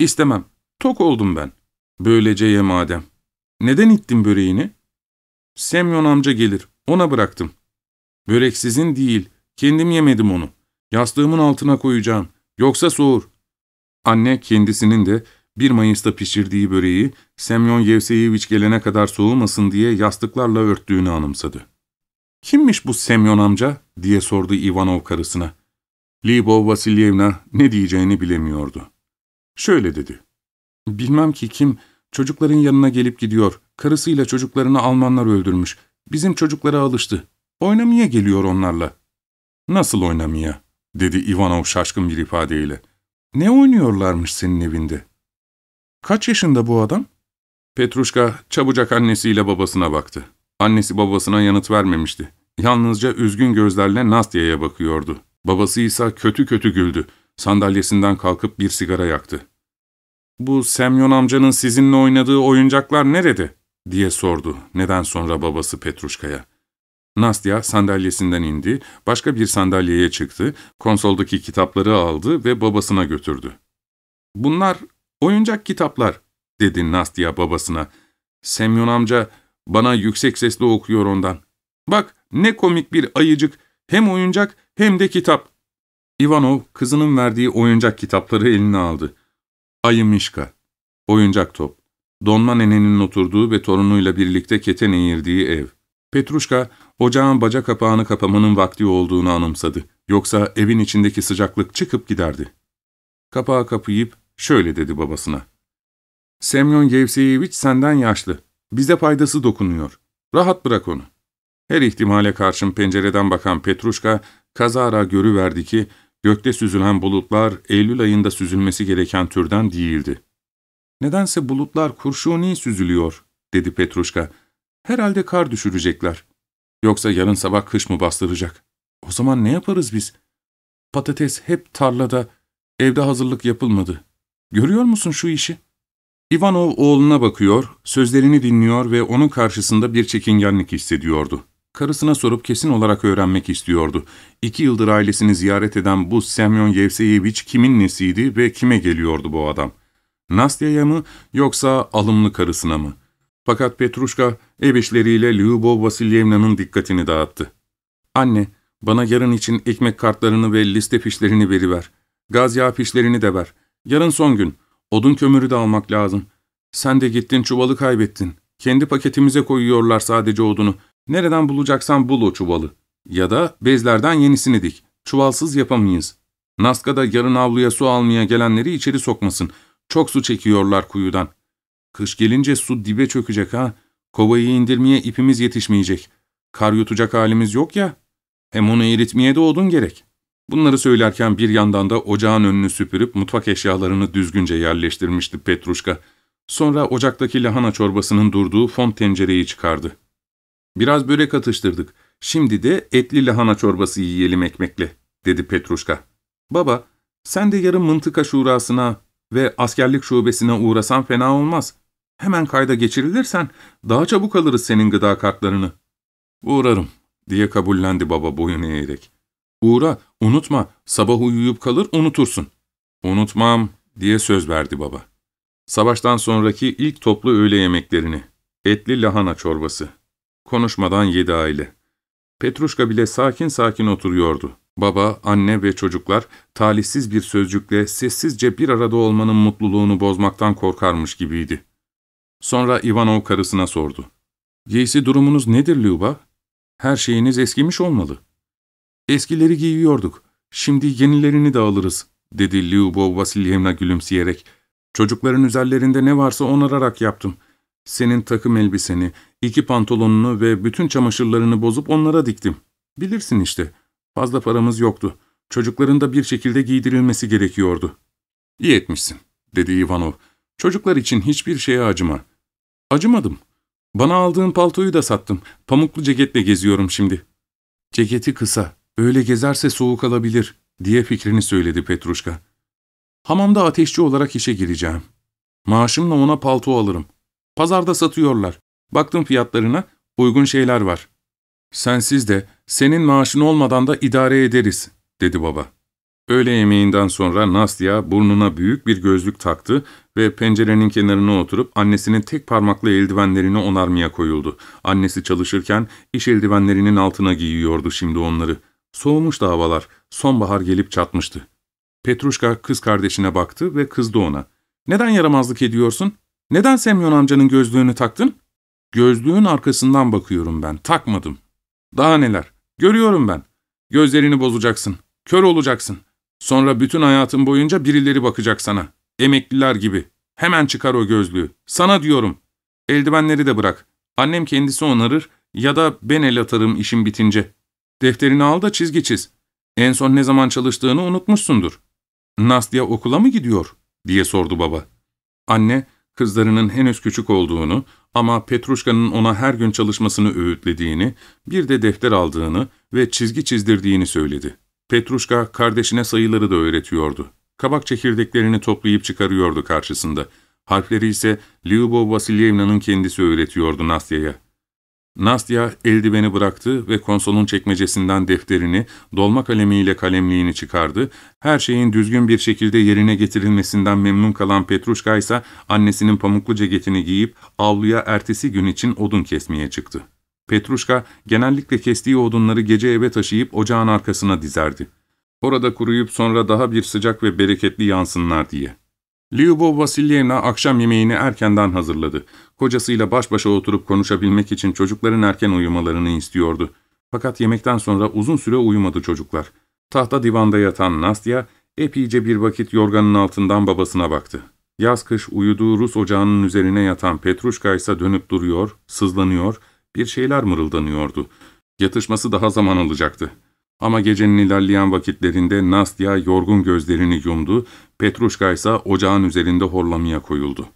''İstemem. Tok oldum ben.'' ''Böylece ye madem.'' ''Neden ittin böreğini?'' ''Semyon amca gelir. Ona bıraktım.'' ''Börek sizin değil. Kendim yemedim onu. Yastığımın altına koyacağım. Yoksa soğur.'' Anne kendisinin de 1 Mayıs'ta pişirdiği böreği Semyon Yevseyeviç gelene kadar soğumasın diye yastıklarla örttüğünü anımsadı. ''Kimmiş bu Semyon amca?'' diye sordu Ivanov karısına. Libov Vasilyevna ne diyeceğini bilemiyordu. Şöyle dedi. ''Bilmem ki kim, çocukların yanına gelip gidiyor. Karısıyla çocuklarını Almanlar öldürmüş. Bizim çocuklara alıştı. Oynamaya geliyor onlarla.'' ''Nasıl oynamaya?'' dedi Ivanov şaşkın bir ifadeyle. ''Ne oynuyorlarmış senin evinde?'' Kaç yaşında bu adam? Petruşka çabucak annesiyle babasına baktı. Annesi babasına yanıt vermemişti. Yalnızca üzgün gözlerle Nastya'ya bakıyordu. Babası ise kötü kötü güldü. Sandalyesinden kalkıp bir sigara yaktı. ''Bu Semyon amcanın sizinle oynadığı oyuncaklar nerede?'' diye sordu neden sonra babası Petruşka'ya. Nastya sandalyesinden indi, başka bir sandalyeye çıktı, konsoldaki kitapları aldı ve babasına götürdü. ''Bunlar oyuncak kitaplar.'' dedi Nastya babasına. ''Semyon amca bana yüksek sesle okuyor ondan. Bak ne komik bir ayıcık, hem oyuncak hem de kitap.'' Ivanov kızının verdiği oyuncak kitapları eline aldı. Ayı Mişka, oyuncak top, Donma nenenin oturduğu ve torunuyla birlikte keten eğirdiği ev. Petruşka, ocağın baca kapağını kapamanın vakti olduğunu anımsadı. Yoksa evin içindeki sıcaklık çıkıp giderdi. Kapağı kapayıp şöyle dedi babasına. Semyon Yevseyeviç senden yaşlı. Bize faydası dokunuyor. Rahat bırak onu. Her ihtimale karşın pencereden bakan Petruşka, kazara görüverdi ki, gökte süzülen bulutlar Eylül ayında süzülmesi gereken türden değildi. ''Nedense bulutlar kurşuni süzülüyor.'' dedi Petruşka. ''Herhalde kar düşürecekler. Yoksa yarın sabah kış mı bastıracak? O zaman ne yaparız biz? Patates hep tarlada, evde hazırlık yapılmadı. Görüyor musun şu işi?'' Ivanov oğluna bakıyor, sözlerini dinliyor ve onun karşısında bir çekingenlik hissediyordu. Karısına sorup kesin olarak öğrenmek istiyordu. İki yıldır ailesini ziyaret eden bu Semyon Yevseyeviç kimin nesiydi ve kime geliyordu bu adam? Nastya'ya mı yoksa alımlı karısına mı? Fakat Petruşka ev işleriyle Lyubov Vasilyevna'nın dikkatini dağıttı. ''Anne, bana yarın için ekmek kartlarını ve liste fişlerini veriver. Gaz yağı fişlerini de ver. Yarın son gün. Odun kömürü de almak lazım. Sen de gittin çuvalı kaybettin. Kendi paketimize koyuyorlar sadece odunu. Nereden bulacaksan bul o çuvalı. Ya da bezlerden yenisini dik. Çuvalsız yapamayız. Naska'da yarın avluya su almaya gelenleri içeri sokmasın. Çok su çekiyorlar kuyudan. Kış gelince su dibe çökecek ha. Kovayı indirmeye ipimiz yetişmeyecek. Kar yutacak halimiz yok ya. Hem onu eritmeye de odun gerek. Bunları söylerken bir yandan da ocağın önünü süpürüp mutfak eşyalarını düzgünce yerleştirmişti Petruşka. Sonra ocaktaki lahana çorbasının durduğu fon tencereyi çıkardı. Biraz börek atıştırdık. Şimdi de etli lahana çorbası yiyelim ekmekle, dedi Petruşka. Baba, sen de yarın mıntıka şurasına ve askerlik şubesine uğrasan fena olmaz. Hemen kayda geçirilirsen daha çabuk alırız senin gıda kartlarını. Uğrarım, diye kabullendi baba boyun eğerek. Uğra, unutma, sabah uyuyup kalır unutursun. Unutmam, diye söz verdi baba. Savaştan sonraki ilk toplu öğle yemeklerini, etli lahana çorbası. Konuşmadan yedi aile. Petruşka bile sakin sakin oturuyordu. Baba, anne ve çocuklar talihsiz bir sözcükle sessizce bir arada olmanın mutluluğunu bozmaktan korkarmış gibiydi. Sonra Ivanov karısına sordu. ''Giysi durumunuz nedir Lyuba? Her şeyiniz eskimiş olmalı.'' ''Eskileri giyiyorduk. Şimdi yenilerini de alırız.'' dedi Lyubov Vasilyevna gülümseyerek. ''Çocukların üzerlerinde ne varsa onararak yaptım. Senin takım elbiseni, iki pantolonunu ve bütün çamaşırlarını bozup onlara diktim. Bilirsin işte, fazla paramız yoktu. Çocukların da bir şekilde giydirilmesi gerekiyordu. İyi etmişsin, dedi Ivanov. Çocuklar için hiçbir şeye acıma. Acımadım. Bana aldığın paltoyu da sattım. Pamuklu ceketle geziyorum şimdi. Ceketi kısa, öyle gezerse soğuk alabilir, diye fikrini söyledi Petruşka. Hamamda ateşçi olarak işe gireceğim. Maaşımla ona palto alırım. Pazarda satıyorlar. Baktım fiyatlarına, uygun şeyler var. Sensiz de, senin maaşın olmadan da idare ederiz, dedi baba. Öğle yemeğinden sonra Nastya burnuna büyük bir gözlük taktı ve pencerenin kenarına oturup annesinin tek parmaklı eldivenlerini onarmaya koyuldu. Annesi çalışırken iş eldivenlerinin altına giyiyordu şimdi onları. Soğumuştu havalar, sonbahar gelip çatmıştı. Petruşka kız kardeşine baktı ve kızdı ona. ''Neden yaramazlık ediyorsun? Neden Semyon amcanın gözlüğünü taktın?'' Gözlüğün arkasından bakıyorum ben, takmadım. Daha neler, görüyorum ben. Gözlerini bozacaksın, kör olacaksın. Sonra bütün hayatın boyunca birileri bakacak sana. Emekliler gibi. Hemen çıkar o gözlüğü. Sana diyorum. Eldivenleri de bırak. Annem kendisi onarır ya da ben el atarım işim bitince. Defterini al da çizgi çiz. En son ne zaman çalıştığını unutmuşsundur. Nastya okula mı gidiyor? diye sordu baba. Anne, Kızlarının henüz küçük olduğunu ama Petruşka'nın ona her gün çalışmasını öğütlediğini, bir de defter aldığını ve çizgi çizdirdiğini söyledi. Petruşka kardeşine sayıları da öğretiyordu. Kabak çekirdeklerini toplayıp çıkarıyordu karşısında. Harfleri ise Lyubov Vasilyevna'nın kendisi öğretiyordu Nastya'ya. Nastya eldiveni bıraktı ve konsolun çekmecesinden defterini, dolma kalemiyle kalemliğini çıkardı. Her şeyin düzgün bir şekilde yerine getirilmesinden memnun kalan Petruşka ise annesinin pamuklu ceketini giyip avluya ertesi gün için odun kesmeye çıktı. Petruşka genellikle kestiği odunları gece eve taşıyıp ocağın arkasına dizerdi. Orada kuruyup sonra daha bir sıcak ve bereketli yansınlar diye. Lyubov Vasilyevna akşam yemeğini erkenden hazırladı. Kocasıyla baş başa oturup konuşabilmek için çocukların erken uyumalarını istiyordu. Fakat yemekten sonra uzun süre uyumadı çocuklar. Tahta divanda yatan Nastya, epeyce bir vakit yorganın altından babasına baktı. Yaz kış uyuduğu Rus ocağının üzerine yatan Petruşka ise dönüp duruyor, sızlanıyor, bir şeyler mırıldanıyordu. Yatışması daha zaman alacaktı. Ama gecenin ilerleyen vakitlerinde Nastya yorgun gözlerini yumdu, Petruşka ise ocağın üzerinde horlamaya koyuldu.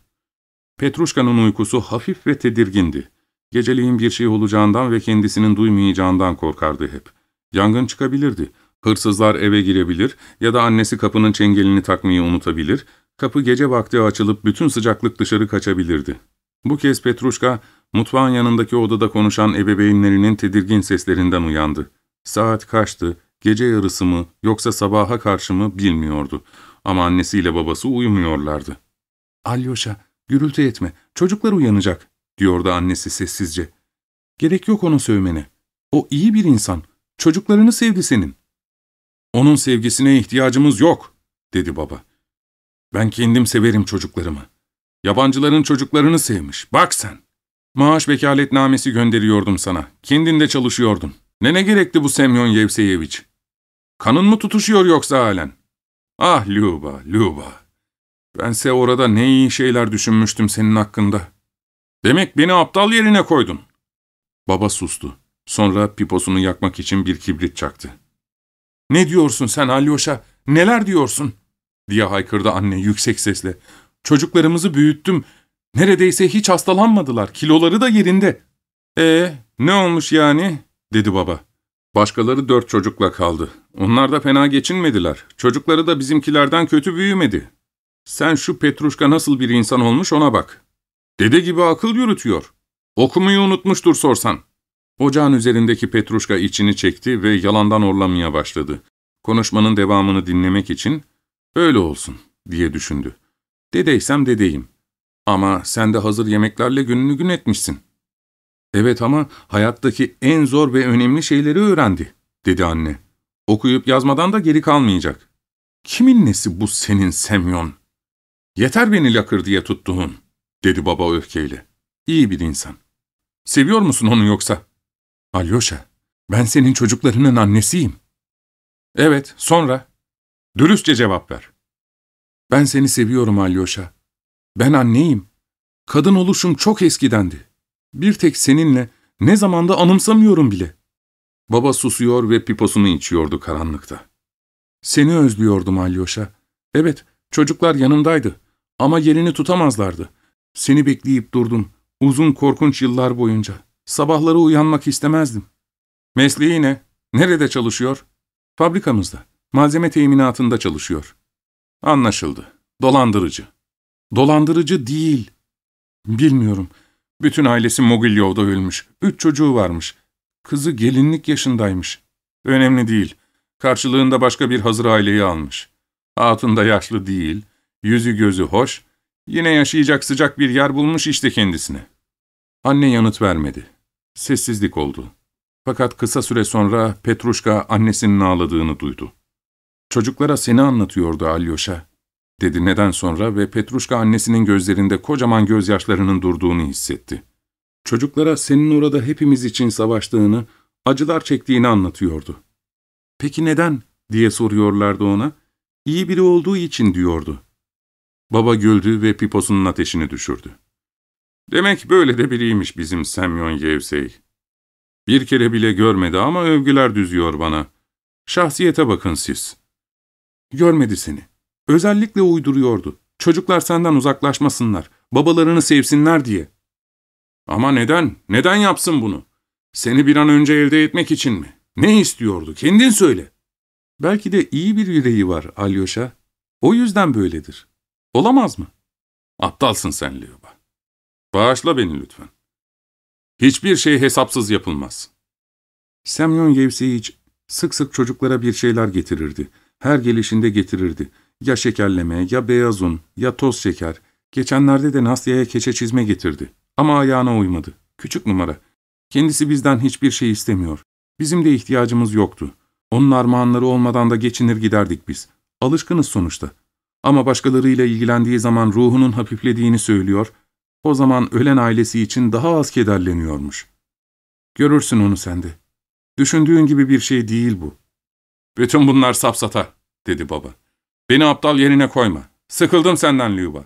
Petruşka'nın uykusu hafif ve tedirgindi. Geceliğin bir şey olacağından ve kendisinin duymayacağından korkardı hep. Yangın çıkabilirdi. Hırsızlar eve girebilir ya da annesi kapının çengelini takmayı unutabilir, kapı gece vakti açılıp bütün sıcaklık dışarı kaçabilirdi. Bu kez Petruşka, mutfağın yanındaki odada konuşan ebeveynlerinin tedirgin seslerinden uyandı. Saat kaçtı, gece yarısı mı yoksa sabaha karşı mı bilmiyordu. Ama annesiyle babası uyumuyorlardı. ''Alyosha, gürültü etme, çocuklar uyanacak.'' diyordu annesi sessizce. ''Gerek yok onu sövmene. O iyi bir insan. Çocuklarını sevdi senin.'' ''Onun sevgisine ihtiyacımız yok.'' dedi baba. ''Ben kendim severim çocuklarımı. Yabancıların çocuklarını sevmiş. Bak sen. Maaş vekaletnamesi gönderiyordum sana. Kendin de çalışıyordun. Ne ne gerekti bu Semyon Yevseyeviç? Kanın mı tutuşuyor yoksa halen? Ah Luba, Luba. Bense orada ne iyi şeyler düşünmüştüm senin hakkında. Demek beni aptal yerine koydun. Baba sustu. Sonra piposunu yakmak için bir kibrit çaktı. ''Ne diyorsun sen Alyosha, neler diyorsun?'' diye haykırdı anne yüksek sesle. ''Çocuklarımızı büyüttüm. Neredeyse hiç hastalanmadılar, kiloları da yerinde.'' ''Ee, ne olmuş yani?'' Dedi baba. Başkaları dört çocukla kaldı. Onlar da fena geçinmediler. Çocukları da bizimkilerden kötü büyümedi. Sen şu Petruşka nasıl bir insan olmuş ona bak. Dede gibi akıl yürütüyor. Okumayı unutmuştur sorsan. Ocağın üzerindeki Petruşka içini çekti ve yalandan orlamaya başladı. Konuşmanın devamını dinlemek için öyle olsun diye düşündü. Dedeysem dedeyim. Ama sen de hazır yemeklerle gününü gün etmişsin. Evet ama hayattaki en zor ve önemli şeyleri öğrendi, dedi anne. Okuyup yazmadan da geri kalmayacak. Kimin nesi bu senin Semyon? Yeter beni lakır diye tuttuğun, dedi baba öfkeyle. İyi bir insan. Seviyor musun onu yoksa? Alyosha, ben senin çocuklarının annesiyim. Evet, sonra? Dürüstçe cevap ver. Ben seni seviyorum Alyosha. Ben anneyim. Kadın oluşum çok eskidendi. Bir tek seninle ne zamanda anımsamıyorum bile. Baba susuyor ve piposunu içiyordu karanlıkta. Seni özlüyordum Alyosha. Evet, çocuklar yanımdaydı ama yerini tutamazlardı. Seni bekleyip durdum uzun korkunç yıllar boyunca. Sabahları uyanmak istemezdim. Mesleği ne? Nerede çalışıyor? Fabrikamızda. Malzeme teminatında çalışıyor. Anlaşıldı. Dolandırıcı. Dolandırıcı değil. Bilmiyorum. Bütün ailesi Mogilyov'da ölmüş. Üç çocuğu varmış. Kızı gelinlik yaşındaymış. Önemli değil. Karşılığında başka bir hazır aileyi almış. Hatun da yaşlı değil. Yüzü gözü hoş. Yine yaşayacak sıcak bir yer bulmuş işte kendisine. Anne yanıt vermedi. Sessizlik oldu. Fakat kısa süre sonra Petruşka annesinin ağladığını duydu. Çocuklara seni anlatıyordu Alyosha dedi neden sonra ve Petruşka annesinin gözlerinde kocaman gözyaşlarının durduğunu hissetti. Çocuklara senin orada hepimiz için savaştığını, acılar çektiğini anlatıyordu. Peki neden? diye soruyorlardı ona. İyi biri olduğu için diyordu. Baba güldü ve piposunun ateşini düşürdü. Demek böyle de biriymiş bizim Semyon Yevsey. Bir kere bile görmedi ama övgüler düzüyor bana. Şahsiyete bakın siz. Görmedi seni. Özellikle uyduruyordu. Çocuklar senden uzaklaşmasınlar. babalarını sevsinler diye. Ama neden? Neden yapsın bunu? Seni bir an önce elde etmek için mi? Ne istiyordu? Kendin söyle. Belki de iyi bir yüreği var Alyosha. O yüzden böyledir. Olamaz mı? Aptalsın sen Lyuba. Bağışla beni lütfen. Hiçbir şey hesapsız yapılmaz. Semyon Yevseyiç sık sık çocuklara bir şeyler getirirdi. Her gelişinde getirirdi. Ya şekerleme, ya beyaz un, ya toz şeker. Geçenlerde de Nastya'ya keçe çizme getirdi. Ama ayağına uymadı. Küçük numara. Kendisi bizden hiçbir şey istemiyor. Bizim de ihtiyacımız yoktu. Onun armağanları olmadan da geçinir giderdik biz. Alışkınız sonuçta. Ama başkalarıyla ilgilendiği zaman ruhunun hafiflediğini söylüyor, o zaman ölen ailesi için daha az kederleniyormuş. Görürsün onu sende. Düşündüğün gibi bir şey değil bu. Bütün bunlar sapsata, dedi baba. Beni aptal yerine koyma. Sıkıldım senden Lyuba.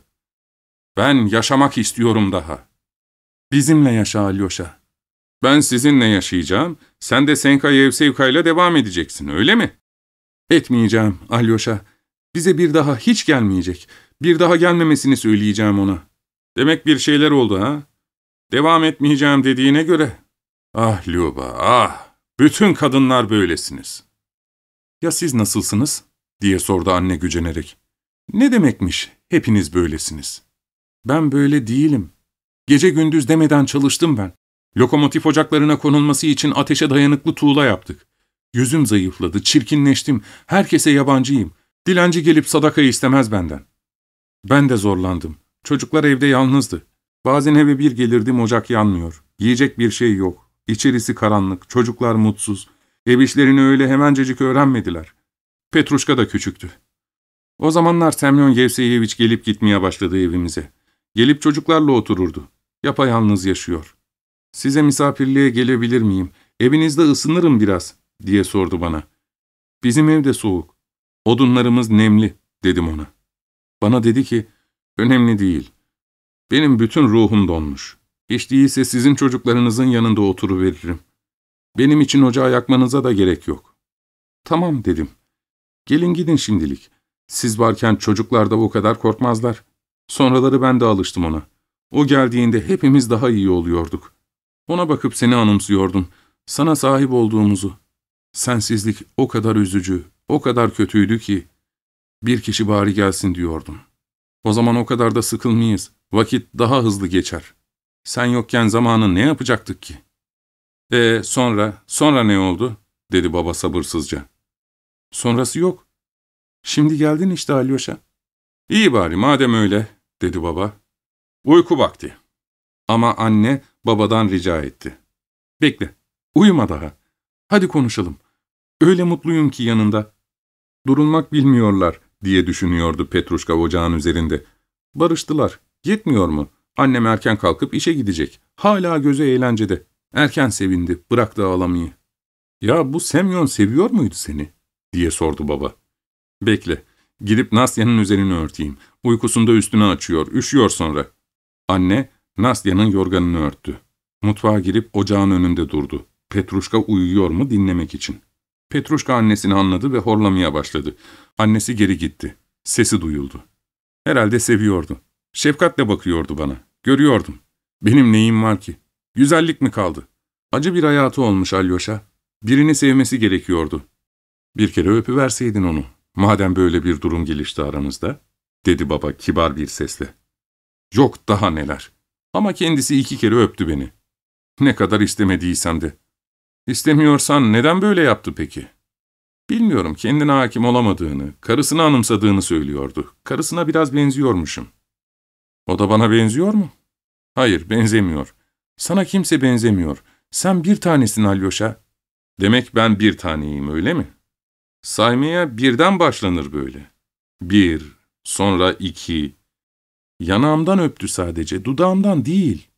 Ben yaşamak istiyorum daha. Bizimle yaşa Alyosha. Ben sizinle yaşayacağım, sen de Senka Yevsevka ile devam edeceksin, öyle mi? Etmeyeceğim Alyosha. Bize bir daha hiç gelmeyecek. Bir daha gelmemesini söyleyeceğim ona. Demek bir şeyler oldu ha? Devam etmeyeceğim dediğine göre. Ah Lyuba, ah! Bütün kadınlar böylesiniz. Ya siz nasılsınız? Diye sordu anne gücenerek. Ne demekmiş, hepiniz böylesiniz. Ben böyle değilim. Gece gündüz demeden çalıştım ben. Lokomotif ocaklarına konulması için ateşe dayanıklı tuğla yaptık. Yüzüm zayıfladı, çirkinleştim, herkese yabancıyım. Dilenci gelip sadakayı istemez benden. Ben de zorlandım. Çocuklar evde yalnızdı. Bazen eve bir gelirdim ocak yanmıyor. Yiyecek bir şey yok. İçerisi karanlık, çocuklar mutsuz. Ev işlerini öyle hemencecik öğrenmediler. Petruşka da küçüktü. O zamanlar Semyon Yevseyeviç gelip gitmeye başladı evimize. Gelip çocuklarla otururdu. Yapayalnız yaşıyor. Size misafirliğe gelebilir miyim? Evinizde ısınırım biraz, diye sordu bana. Bizim evde soğuk. Odunlarımız nemli, dedim ona. Bana dedi ki, önemli değil. Benim bütün ruhum donmuş. Hiç değilse sizin çocuklarınızın yanında oturuveririm. Benim için ocağı yakmanıza da gerek yok. Tamam dedim. Gelin gidin şimdilik. Siz varken çocuklar da o kadar korkmazlar. Sonraları ben de alıştım ona. O geldiğinde hepimiz daha iyi oluyorduk. Ona bakıp seni anımsıyordum. Sana sahip olduğumuzu. Sensizlik o kadar üzücü, o kadar kötüydü ki. Bir kişi bari gelsin diyordum. O zaman o kadar da sıkılmayız. Vakit daha hızlı geçer. Sen yokken zamanı ne yapacaktık ki? E sonra, sonra ne oldu? dedi baba sabırsızca. Sonrası yok. Şimdi geldin işte Alyosha. İyi bari madem öyle, dedi baba. Uyku vakti. Ama anne babadan rica etti. Bekle, uyuma daha. Hadi konuşalım. Öyle mutluyum ki yanında. Durulmak bilmiyorlar diye düşünüyordu Petruşka ocağın üzerinde. Barıştılar. Yetmiyor mu? Annem erken kalkıp işe gidecek. Hala gözü eğlencede. Erken sevindi, bıraktı ağlamayı. ''Ya bu Semyon seviyor muydu seni?'' Diye sordu baba. ''Bekle, gidip Nastya'nın üzerini örteyim. Uykusunda üstünü açıyor, üşüyor sonra.'' Anne, Nastya'nın yorganını örttü. Mutfağa girip ocağın önünde durdu. Petruşka uyuyor mu dinlemek için. Petruşka annesini anladı ve horlamaya başladı. Annesi geri gitti. Sesi duyuldu. Herhalde seviyordu. Şefkatle bakıyordu bana. Görüyordum. Benim neyim var ki? Güzellik mi kaldı? Acı bir hayatı olmuş Alyosha. Birini sevmesi gerekiyordu. Bir kere öpüverseydin onu. Madem böyle bir durum gelişti aranızda, dedi baba kibar bir sesle. Yok daha neler. Ama kendisi iki kere öptü beni. Ne kadar istemediysem de. İstemiyorsan neden böyle yaptı peki? Bilmiyorum kendine hakim olamadığını, karısını anımsadığını söylüyordu. Karısına biraz benziyormuşum. O da bana benziyor mu? Hayır, benzemiyor. Sana kimse benzemiyor. Sen bir tanesin Alyosha. Demek ben bir taneyim, öyle mi? Saymaya birden başlanır böyle. Bir, sonra iki. Yanağımdan öptü sadece, dudağımdan değil.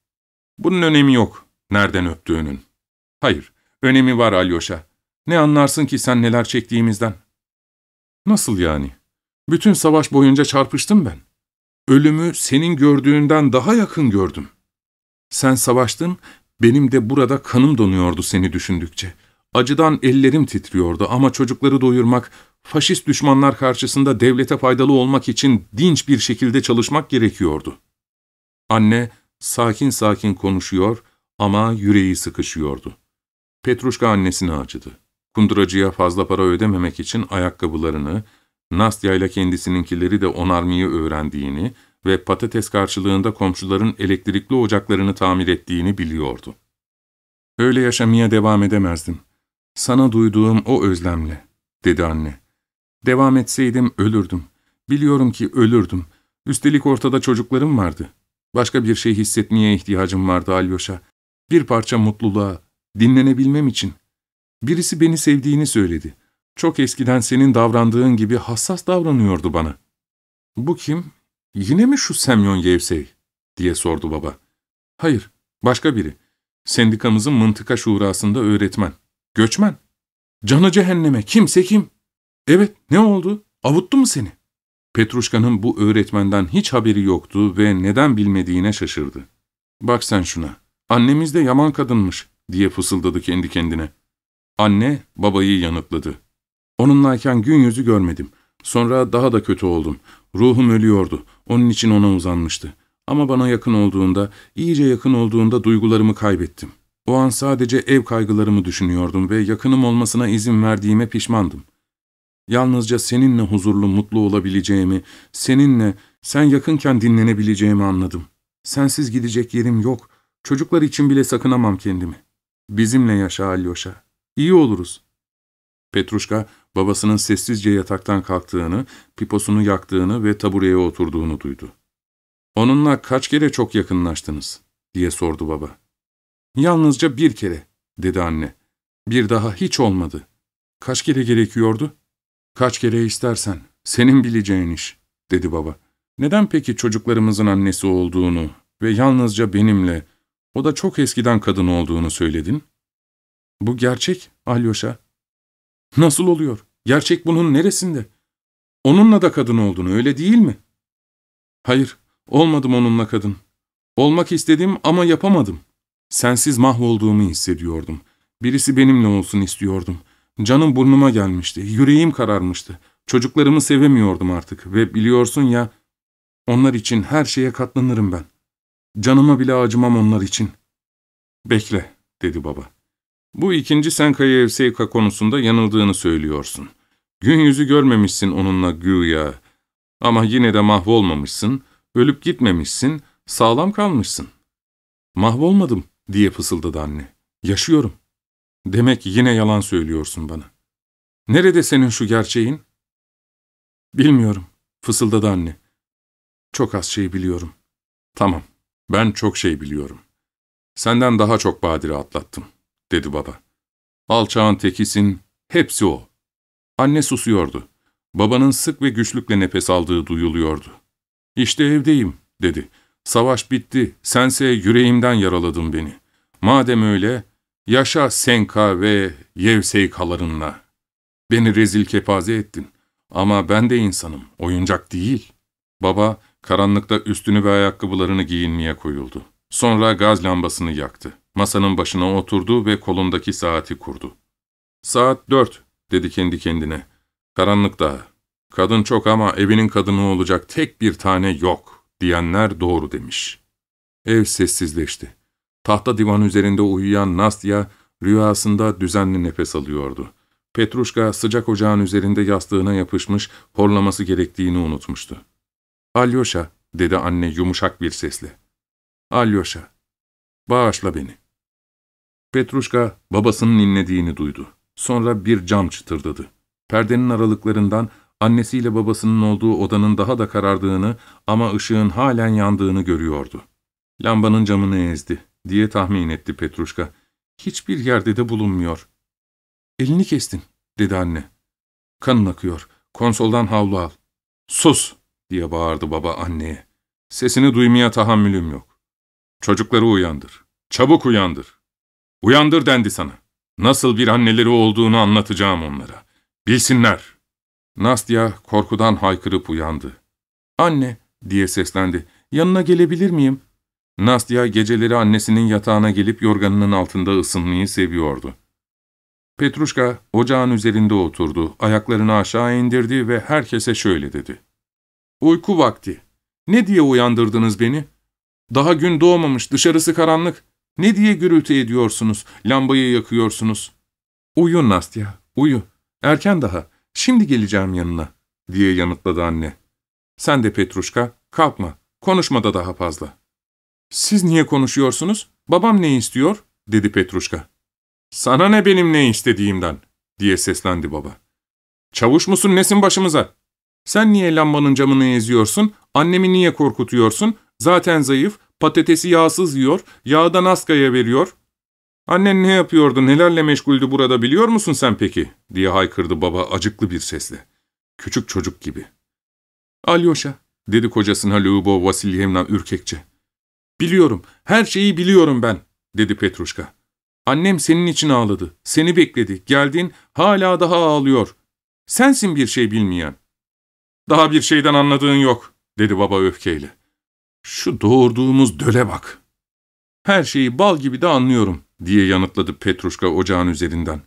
Bunun önemi yok, nereden öptüğünün. Hayır, önemi var Alyosha. Ne anlarsın ki sen neler çektiğimizden? Nasıl yani? Bütün savaş boyunca çarpıştım ben. Ölümü senin gördüğünden daha yakın gördüm. Sen savaştın, benim de burada kanım donuyordu seni düşündükçe. Acıdan ellerim titriyordu ama çocukları doyurmak, faşist düşmanlar karşısında devlete faydalı olmak için dinç bir şekilde çalışmak gerekiyordu. Anne sakin sakin konuşuyor ama yüreği sıkışıyordu. Petruşka annesini acıdı. Kunduracıya fazla para ödememek için ayakkabılarını, Nastya ile kendisininkileri de onarmayı öğrendiğini ve patates karşılığında komşuların elektrikli ocaklarını tamir ettiğini biliyordu. Öyle yaşamaya devam edemezdim. Sana duyduğum o özlemle, dedi anne. Devam etseydim ölürdüm. Biliyorum ki ölürdüm. Üstelik ortada çocuklarım vardı. Başka bir şey hissetmeye ihtiyacım vardı Alyosha. Bir parça mutluluğa, dinlenebilmem için. Birisi beni sevdiğini söyledi. Çok eskiden senin davrandığın gibi hassas davranıyordu bana. Bu kim? Yine mi şu Semyon Yevsey? diye sordu baba. Hayır, başka biri. Sendikamızın mıntıka şurasında öğretmen. Göçmen. Canı cehenneme, kimse kim? Evet, ne oldu? Avuttu mu seni? Petruşka'nın bu öğretmenden hiç haberi yoktu ve neden bilmediğine şaşırdı. Bak sen şuna, annemiz de yaman kadınmış diye fısıldadı kendi kendine. Anne babayı yanıtladı. Onunlayken gün yüzü görmedim. Sonra daha da kötü oldum. Ruhum ölüyordu. Onun için ona uzanmıştı. Ama bana yakın olduğunda, iyice yakın olduğunda duygularımı kaybettim. O an sadece ev kaygılarımı düşünüyordum ve yakınım olmasına izin verdiğime pişmandım. Yalnızca seninle huzurlu, mutlu olabileceğimi, seninle, sen yakınken dinlenebileceğimi anladım. Sensiz gidecek yerim yok. Çocuklar için bile sakınamam kendimi. Bizimle yaşa Alyosha. İyi oluruz. Petruşka, babasının sessizce yataktan kalktığını, piposunu yaktığını ve tabureye oturduğunu duydu. ''Onunla kaç kere çok yakınlaştınız?'' diye sordu baba. ''Yalnızca bir kere.'' dedi anne. ''Bir daha hiç olmadı. Kaç kere gerekiyordu?'' ''Kaç kere istersen, senin bileceğin iş.'' dedi baba. ''Neden peki çocuklarımızın annesi olduğunu ve yalnızca benimle, o da çok eskiden kadın olduğunu söyledin?'' ''Bu gerçek, Alyosha.'' ''Nasıl oluyor? Gerçek bunun neresinde? Onunla da kadın oldun, öyle değil mi?'' ''Hayır, olmadım onunla kadın. Olmak istedim ama yapamadım. Sensiz mahvolduğumu hissediyordum. Birisi benimle olsun istiyordum. Canım burnuma gelmişti, yüreğim kararmıştı. Çocuklarımı sevemiyordum artık ve biliyorsun ya, onlar için her şeye katlanırım ben. Canıma bile acımam onlar için. Bekle, dedi baba. Bu ikinci Senkaya Evseyka konusunda yanıldığını söylüyorsun. Gün yüzü görmemişsin onunla güya. Ama yine de mahvolmamışsın, ölüp gitmemişsin, sağlam kalmışsın. Mahvolmadım, diye fısıldadı anne. Yaşıyorum. Demek yine yalan söylüyorsun bana. Nerede senin şu gerçeğin? Bilmiyorum, fısıldadı anne. Çok az şey biliyorum. Tamam, ben çok şey biliyorum. Senden daha çok badire atlattım, dedi baba. Alçağın tekisin, hepsi o. Anne susuyordu. Babanın sık ve güçlükle nefes aldığı duyuluyordu. İşte evdeyim, dedi. Savaş bitti, sense yüreğimden yaraladın beni. Madem öyle, yaşa Senka ve Yevseykalarınla. Beni rezil kepaze ettin. Ama ben de insanım, oyuncak değil. Baba, karanlıkta üstünü ve ayakkabılarını giyinmeye koyuldu. Sonra gaz lambasını yaktı. Masanın başına oturdu ve kolundaki saati kurdu. Saat dört, dedi kendi kendine. Karanlık daha. Kadın çok ama evinin kadını olacak tek bir tane yok, diyenler doğru demiş. Ev sessizleşti. Tahta divan üzerinde uyuyan Nastya, rüyasında düzenli nefes alıyordu. Petruşka sıcak ocağın üzerinde yastığına yapışmış, horlaması gerektiğini unutmuştu. ''Alyosha'' dedi anne yumuşak bir sesle. ''Alyosha, bağışla beni.'' Petruşka babasının inlediğini duydu. Sonra bir cam çıtırdadı. Perdenin aralıklarından annesiyle babasının olduğu odanın daha da karardığını ama ışığın halen yandığını görüyordu. Lambanın camını ezdi diye tahmin etti Petruşka. Hiçbir yerde de bulunmuyor. ''Elini kestin.'' dedi anne. ''Kanın akıyor. Konsoldan havlu al.'' ''Sus!'' diye bağırdı baba anneye. ''Sesini duymaya tahammülüm yok. Çocukları uyandır. Çabuk uyandır. Uyandır dendi sana. Nasıl bir anneleri olduğunu anlatacağım onlara. Bilsinler.'' Nastya korkudan haykırıp uyandı. ''Anne!'' diye seslendi. ''Yanına gelebilir miyim?'' Nastya geceleri annesinin yatağına gelip yorganının altında ısınmayı seviyordu. Petruşka ocağın üzerinde oturdu, ayaklarını aşağı indirdi ve herkese şöyle dedi. ''Uyku vakti. Ne diye uyandırdınız beni? Daha gün doğmamış, dışarısı karanlık. Ne diye gürültü ediyorsunuz, lambayı yakıyorsunuz? Uyu Nastya, uyu. Erken daha. Şimdi geleceğim yanına, diye yanıtladı anne. Sen de Petruşka, kalkma. Konuşma da daha fazla. Siz niye konuşuyorsunuz? Babam ne istiyor? dedi Petruşka. Sana ne benim ne istediğimden, diye seslendi baba. Çavuş musun nesin başımıza? Sen niye lambanın camını eziyorsun? Annemi niye korkutuyorsun? Zaten zayıf, patatesi yağsız yiyor, yağdan askaya veriyor. Annen ne yapıyordu, nelerle meşguldü burada biliyor musun sen peki? diye haykırdı baba acıklı bir sesle. Küçük çocuk gibi. Alyosha, dedi kocasına Lyubo Vasilyevna ürkekçe. Biliyorum, her şeyi biliyorum ben, dedi Petruşka. Annem senin için ağladı, seni bekledi, geldin, hala daha ağlıyor. Sensin bir şey bilmeyen. Daha bir şeyden anladığın yok, dedi baba öfkeyle. Şu doğurduğumuz döle bak. Her şeyi bal gibi de anlıyorum, diye yanıtladı Petruşka ocağın üzerinden.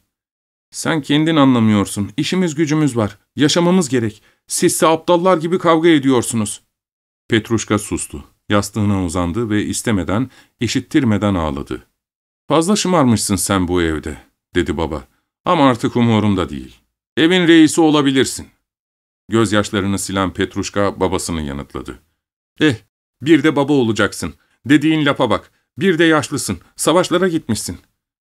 Sen kendin anlamıyorsun, işimiz gücümüz var, yaşamamız gerek. Sizse aptallar gibi kavga ediyorsunuz. Petruşka sustu, yastığına uzandı ve istemeden, işittirmeden ağladı. Fazla şımarmışsın sen bu evde, dedi baba. Ama artık umurumda değil. Evin reisi olabilirsin. Gözyaşlarını silen Petruşka babasını yanıtladı. Eh, bir de baba olacaksın. Dediğin lafa bak. Bir de yaşlısın. Savaşlara gitmişsin.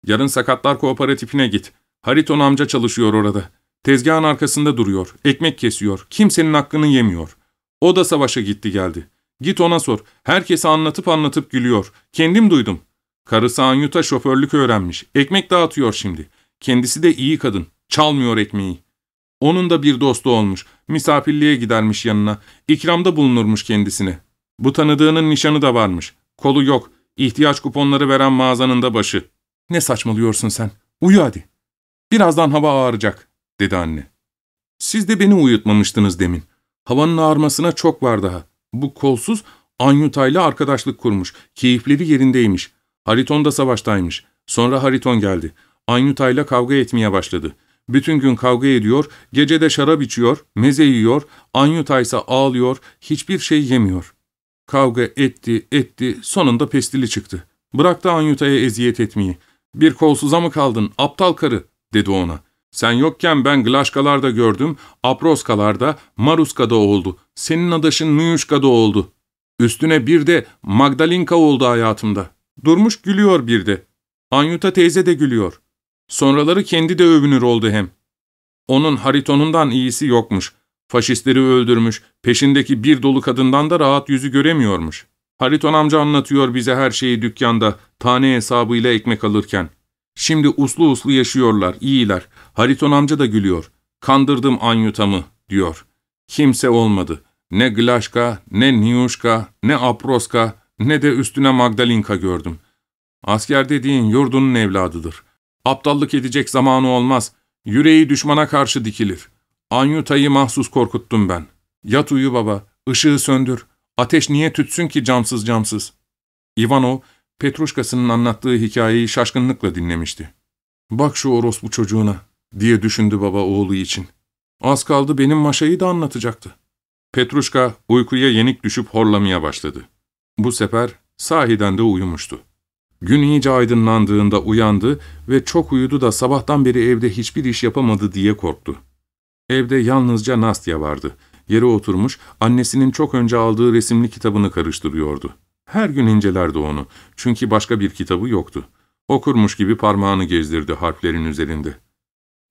Yarın sakatlar kooperatifine git. Hariton amca çalışıyor orada. Tezgahın arkasında duruyor. Ekmek kesiyor. Kimsenin hakkını yemiyor. O da savaşa gitti geldi. Git ona sor. Herkese anlatıp anlatıp gülüyor. Kendim duydum. Karısı Anyut'a şoförlük öğrenmiş. Ekmek dağıtıyor şimdi. Kendisi de iyi kadın. Çalmıyor ekmeği. Onun da bir dostu olmuş. Misafirliğe gidermiş yanına. İkramda bulunurmuş kendisine. Bu tanıdığının nişanı da varmış. Kolu yok. İhtiyaç kuponları veren mağazanın da başı. Ne saçmalıyorsun sen? Uyu hadi. Birazdan hava ağaracak, dedi anne. Siz de beni uyutmamıştınız demin. Havanın ağarmasına çok var daha. Bu kolsuz Anyutay'la arkadaşlık kurmuş. Keyifleri yerindeymiş. Hariton da savaştaymış. Sonra Hariton geldi. Anyutay'la kavga etmeye başladı. Bütün gün kavga ediyor, gece de şarap içiyor, meze yiyor, Anyutay ise ağlıyor, hiçbir şey yemiyor. Kavga etti, etti, sonunda pestili çıktı. Bıraktı Anyuta'ya eziyet etmeyi. Bir kolsuza mı kaldın, aptal karı, dedi ona. Sen yokken ben Glaşkalarda gördüm, Aproskalarda, Maruska'da oldu. Senin adaşın Nuyuşka'da oldu. Üstüne bir de Magdalinka oldu hayatımda. Durmuş gülüyor bir de. Anyuta teyze de gülüyor. Sonraları kendi de övünür oldu hem. Onun haritonundan iyisi yokmuş. Faşistleri öldürmüş, peşindeki bir dolu kadından da rahat yüzü göremiyormuş. Hariton amca anlatıyor bize her şeyi dükkanda, tane hesabıyla ekmek alırken. Şimdi uslu uslu yaşıyorlar, iyiler. Hariton amca da gülüyor. Kandırdım Anyutam'ı, diyor. Kimse olmadı. Ne Glaşka, ne Niyuşka, ne Aproska, ne de üstüne Magdalinka gördüm. Asker dediğin yurdunun evladıdır. Aptallık edecek zamanı olmaz. Yüreği düşmana karşı dikilir. Anyuta'yı mahsus korkuttum ben. Yat uyu baba, ışığı söndür. Ateş niye tütsün ki camsız camsız? Ivanov, Petruşkasının anlattığı hikayeyi şaşkınlıkla dinlemişti. Bak şu orospu çocuğuna, diye düşündü baba oğlu için. Az kaldı benim maşayı da anlatacaktı. Petruşka uykuya yenik düşüp horlamaya başladı. Bu sefer sahiden de uyumuştu. Gün iyice aydınlandığında uyandı ve çok uyudu da sabahtan beri evde hiçbir iş yapamadı diye korktu. Evde yalnızca Nastya vardı. Yere oturmuş, annesinin çok önce aldığı resimli kitabını karıştırıyordu. Her gün incelerdi onu, çünkü başka bir kitabı yoktu. Okurmuş gibi parmağını gezdirdi harflerin üzerinde.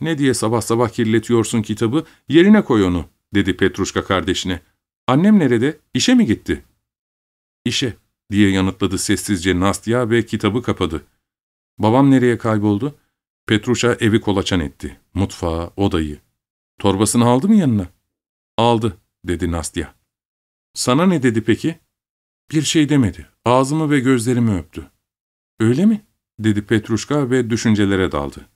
''Ne diye sabah sabah kirletiyorsun kitabı, yerine koy onu.'' dedi Petruşka kardeşine. ''Annem nerede, işe mi gitti?'' ''İşe.'' diye yanıtladı sessizce Nastya ve kitabı kapadı. ''Babam nereye kayboldu?'' Petruşa evi kolaçan etti. Mutfağı, odayı. ''Torbasını aldı mı yanına?'' ''Aldı.'' dedi Nastya. ''Sana ne dedi peki?'' Bir şey demedi. Ağzımı ve gözlerimi öptü. ''Öyle mi?'' dedi Petruşka ve düşüncelere daldı.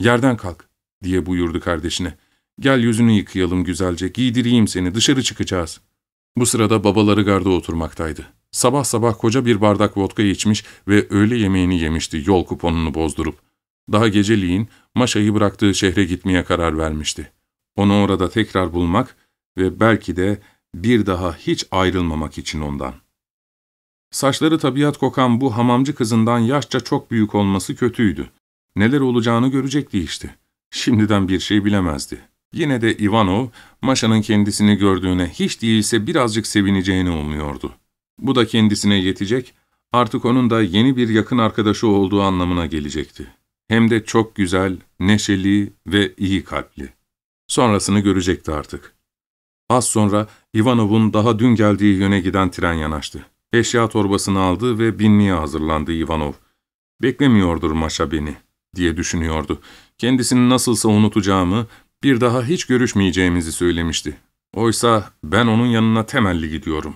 ''Yerden kalk.'' diye buyurdu kardeşine. ''Gel yüzünü yıkayalım güzelce, giydireyim seni, dışarı çıkacağız.'' Bu sırada babaları garda oturmaktaydı. Sabah sabah koca bir bardak vodka içmiş ve öğle yemeğini yemişti yol kuponunu bozdurup. Daha geceliğin Maşa'yı bıraktığı şehre gitmeye karar vermişti. Onu orada tekrar bulmak ve belki de bir daha hiç ayrılmamak için ondan. Saçları tabiat kokan bu hamamcı kızından yaşça çok büyük olması kötüydü. Neler olacağını görecekti işte. Şimdiden bir şey bilemezdi. Yine de Ivanov, Maşa'nın kendisini gördüğüne hiç değilse birazcık sevineceğini umuyordu. Bu da kendisine yetecek, artık onun da yeni bir yakın arkadaşı olduğu anlamına gelecekti. Hem de çok güzel, neşeli ve iyi kalpli. Sonrasını görecekti artık. Az sonra Ivanov'un daha dün geldiği yöne giden tren yanaştı. Eşya torbasını aldı ve binmeye hazırlandı Ivanov. Beklemiyordur Maşa beni, diye düşünüyordu. Kendisini nasılsa unutacağımı, bir daha hiç görüşmeyeceğimizi söylemişti. Oysa ben onun yanına temelli gidiyorum.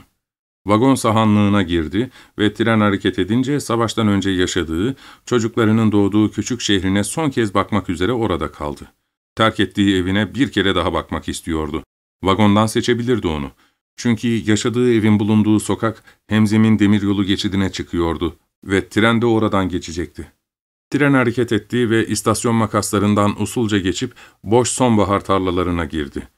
Vagon sahanlığına girdi ve tren hareket edince savaştan önce yaşadığı, çocuklarının doğduğu küçük şehrine son kez bakmak üzere orada kaldı. Terk ettiği evine bir kere daha bakmak istiyordu. Vagondan seçebilirdi onu. Çünkü yaşadığı evin bulunduğu sokak Hemzem'in demiryolu geçidine çıkıyordu ve tren de oradan geçecekti. Tren hareket etti ve istasyon makaslarından usulca geçip boş sonbahar tarlalarına girdi.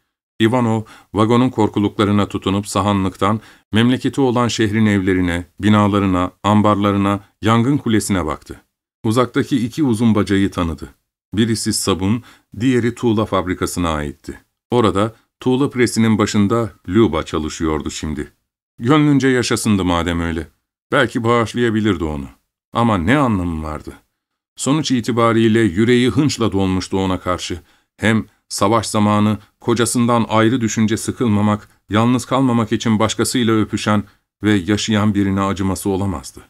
Ivanov, vagonun korkuluklarına tutunup sahanlıktan, memleketi olan şehrin evlerine, binalarına, ambarlarına, yangın kulesine baktı. Uzaktaki iki uzun bacayı tanıdı. Birisi sabun, diğeri tuğla fabrikasına aitti. Orada tuğla presinin başında Luba çalışıyordu şimdi. Gönlünce yaşasındı madem öyle. Belki bağışlayabilirdi onu. Ama ne anlamı vardı? Sonuç itibariyle yüreği hınçla dolmuştu ona karşı. Hem savaş zamanı kocasından ayrı düşünce sıkılmamak, yalnız kalmamak için başkasıyla öpüşen ve yaşayan birine acıması olamazdı.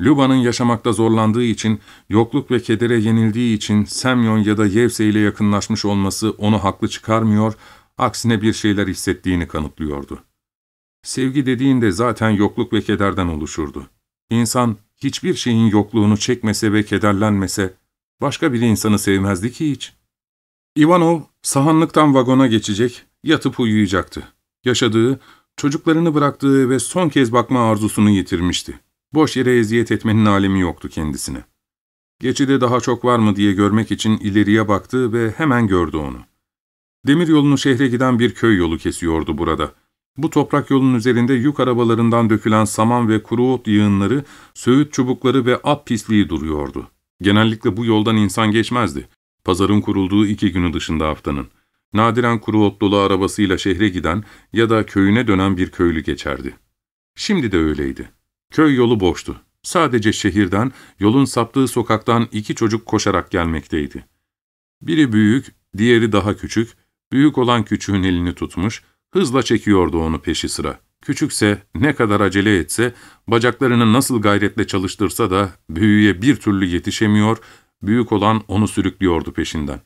Luba'nın yaşamakta zorlandığı için, yokluk ve kedere yenildiği için Semyon ya da Yevse ile yakınlaşmış olması onu haklı çıkarmıyor, aksine bir şeyler hissettiğini kanıtlıyordu. Sevgi dediğinde zaten yokluk ve kederden oluşurdu. İnsan hiçbir şeyin yokluğunu çekmese ve kederlenmese, başka bir insanı sevmezdi ki hiç. Ivanov, sahanlıktan vagona geçecek, yatıp uyuyacaktı. Yaşadığı, çocuklarını bıraktığı ve son kez bakma arzusunu yitirmişti. Boş yere eziyet etmenin alemi yoktu kendisine. Geçide daha çok var mı diye görmek için ileriye baktı ve hemen gördü onu. Demir yolunu şehre giden bir köy yolu kesiyordu burada. Bu toprak yolun üzerinde yük arabalarından dökülen saman ve kuru ot yığınları, söğüt çubukları ve at pisliği duruyordu. Genellikle bu yoldan insan geçmezdi. Pazarın kurulduğu iki günü dışında haftanın. Nadiren kuru ot arabasıyla şehre giden ya da köyüne dönen bir köylü geçerdi. Şimdi de öyleydi. Köy yolu boştu. Sadece şehirden, yolun saptığı sokaktan iki çocuk koşarak gelmekteydi. Biri büyük, diğeri daha küçük, büyük olan küçüğün elini tutmuş, hızla çekiyordu onu peşi sıra. Küçükse, ne kadar acele etse, bacaklarını nasıl gayretle çalıştırsa da büyüğe bir türlü yetişemiyor, büyük olan onu sürüklüyordu peşinden.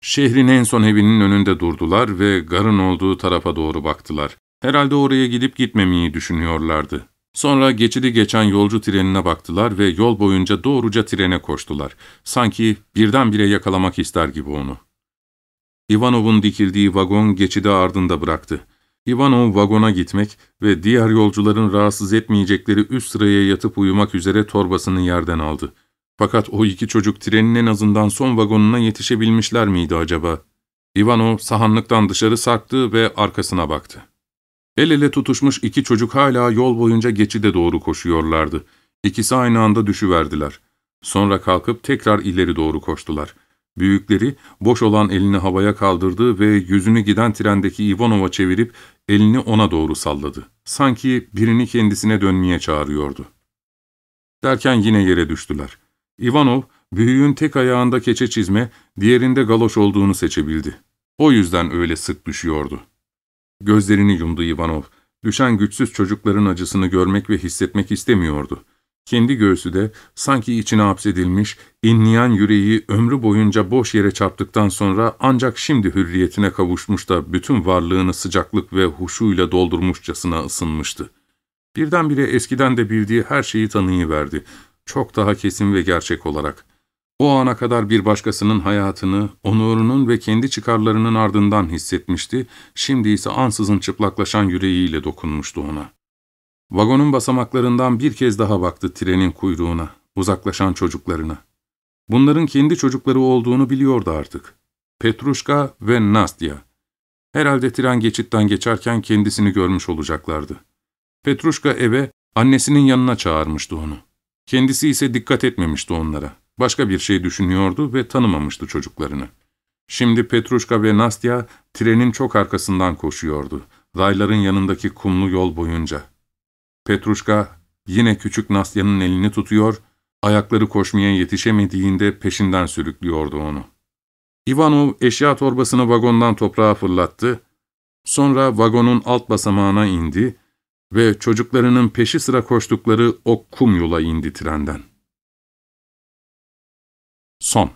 Şehrin en son evinin önünde durdular ve garın olduğu tarafa doğru baktılar. Herhalde oraya gidip gitmemeyi düşünüyorlardı. Sonra geçidi geçen yolcu trenine baktılar ve yol boyunca doğruca trene koştular. Sanki birdenbire yakalamak ister gibi onu. Ivanov'un dikildiği vagon geçidi ardında bıraktı. Ivanov vagona gitmek ve diğer yolcuların rahatsız etmeyecekleri üst sıraya yatıp uyumak üzere torbasını yerden aldı. Fakat o iki çocuk trenin en azından son vagonuna yetişebilmişler miydi acaba? Ivanov sahanlıktan dışarı sarktı ve arkasına baktı. El ele tutuşmuş iki çocuk hala yol boyunca geçide doğru koşuyorlardı. İkisi aynı anda düşüverdiler. Sonra kalkıp tekrar ileri doğru koştular. Büyükleri boş olan elini havaya kaldırdı ve yüzünü giden trendeki Ivanov'a çevirip elini ona doğru salladı. Sanki birini kendisine dönmeye çağırıyordu. Derken yine yere düştüler. Ivanov, büyüğün tek ayağında keçe çizme, diğerinde galoş olduğunu seçebildi. O yüzden öyle sık düşüyordu. Gözlerini yumdu Ivanov. Düşen güçsüz çocukların acısını görmek ve hissetmek istemiyordu. Kendi göğsü de sanki içine hapsedilmiş, inleyen yüreği ömrü boyunca boş yere çarptıktan sonra ancak şimdi hürriyetine kavuşmuş da bütün varlığını sıcaklık ve huşuyla doldurmuşçasına ısınmıştı. Birdenbire eskiden de bildiği her şeyi tanıyıverdi. Çok daha kesin ve gerçek olarak. O ana kadar bir başkasının hayatını, onurunun ve kendi çıkarlarının ardından hissetmişti, şimdi ise ansızın çıplaklaşan yüreğiyle dokunmuştu ona. Vagonun basamaklarından bir kez daha baktı trenin kuyruğuna, uzaklaşan çocuklarına. Bunların kendi çocukları olduğunu biliyordu artık. Petruşka ve Nastya. Herhalde tren geçitten geçerken kendisini görmüş olacaklardı. Petruşka eve Annesinin yanına çağırmıştı onu. Kendisi ise dikkat etmemişti onlara. Başka bir şey düşünüyordu ve tanımamıştı çocuklarını. Şimdi Petruşka ve Nastya trenin çok arkasından koşuyordu. Rayların yanındaki kumlu yol boyunca. Petruşka yine küçük Nastya'nın elini tutuyor, ayakları koşmaya yetişemediğinde peşinden sürüklüyordu onu. Ivanov eşya torbasını vagondan toprağa fırlattı, sonra vagonun alt basamağına indi ve çocuklarının peşi sıra koştukları o kum yola indi trenden. Son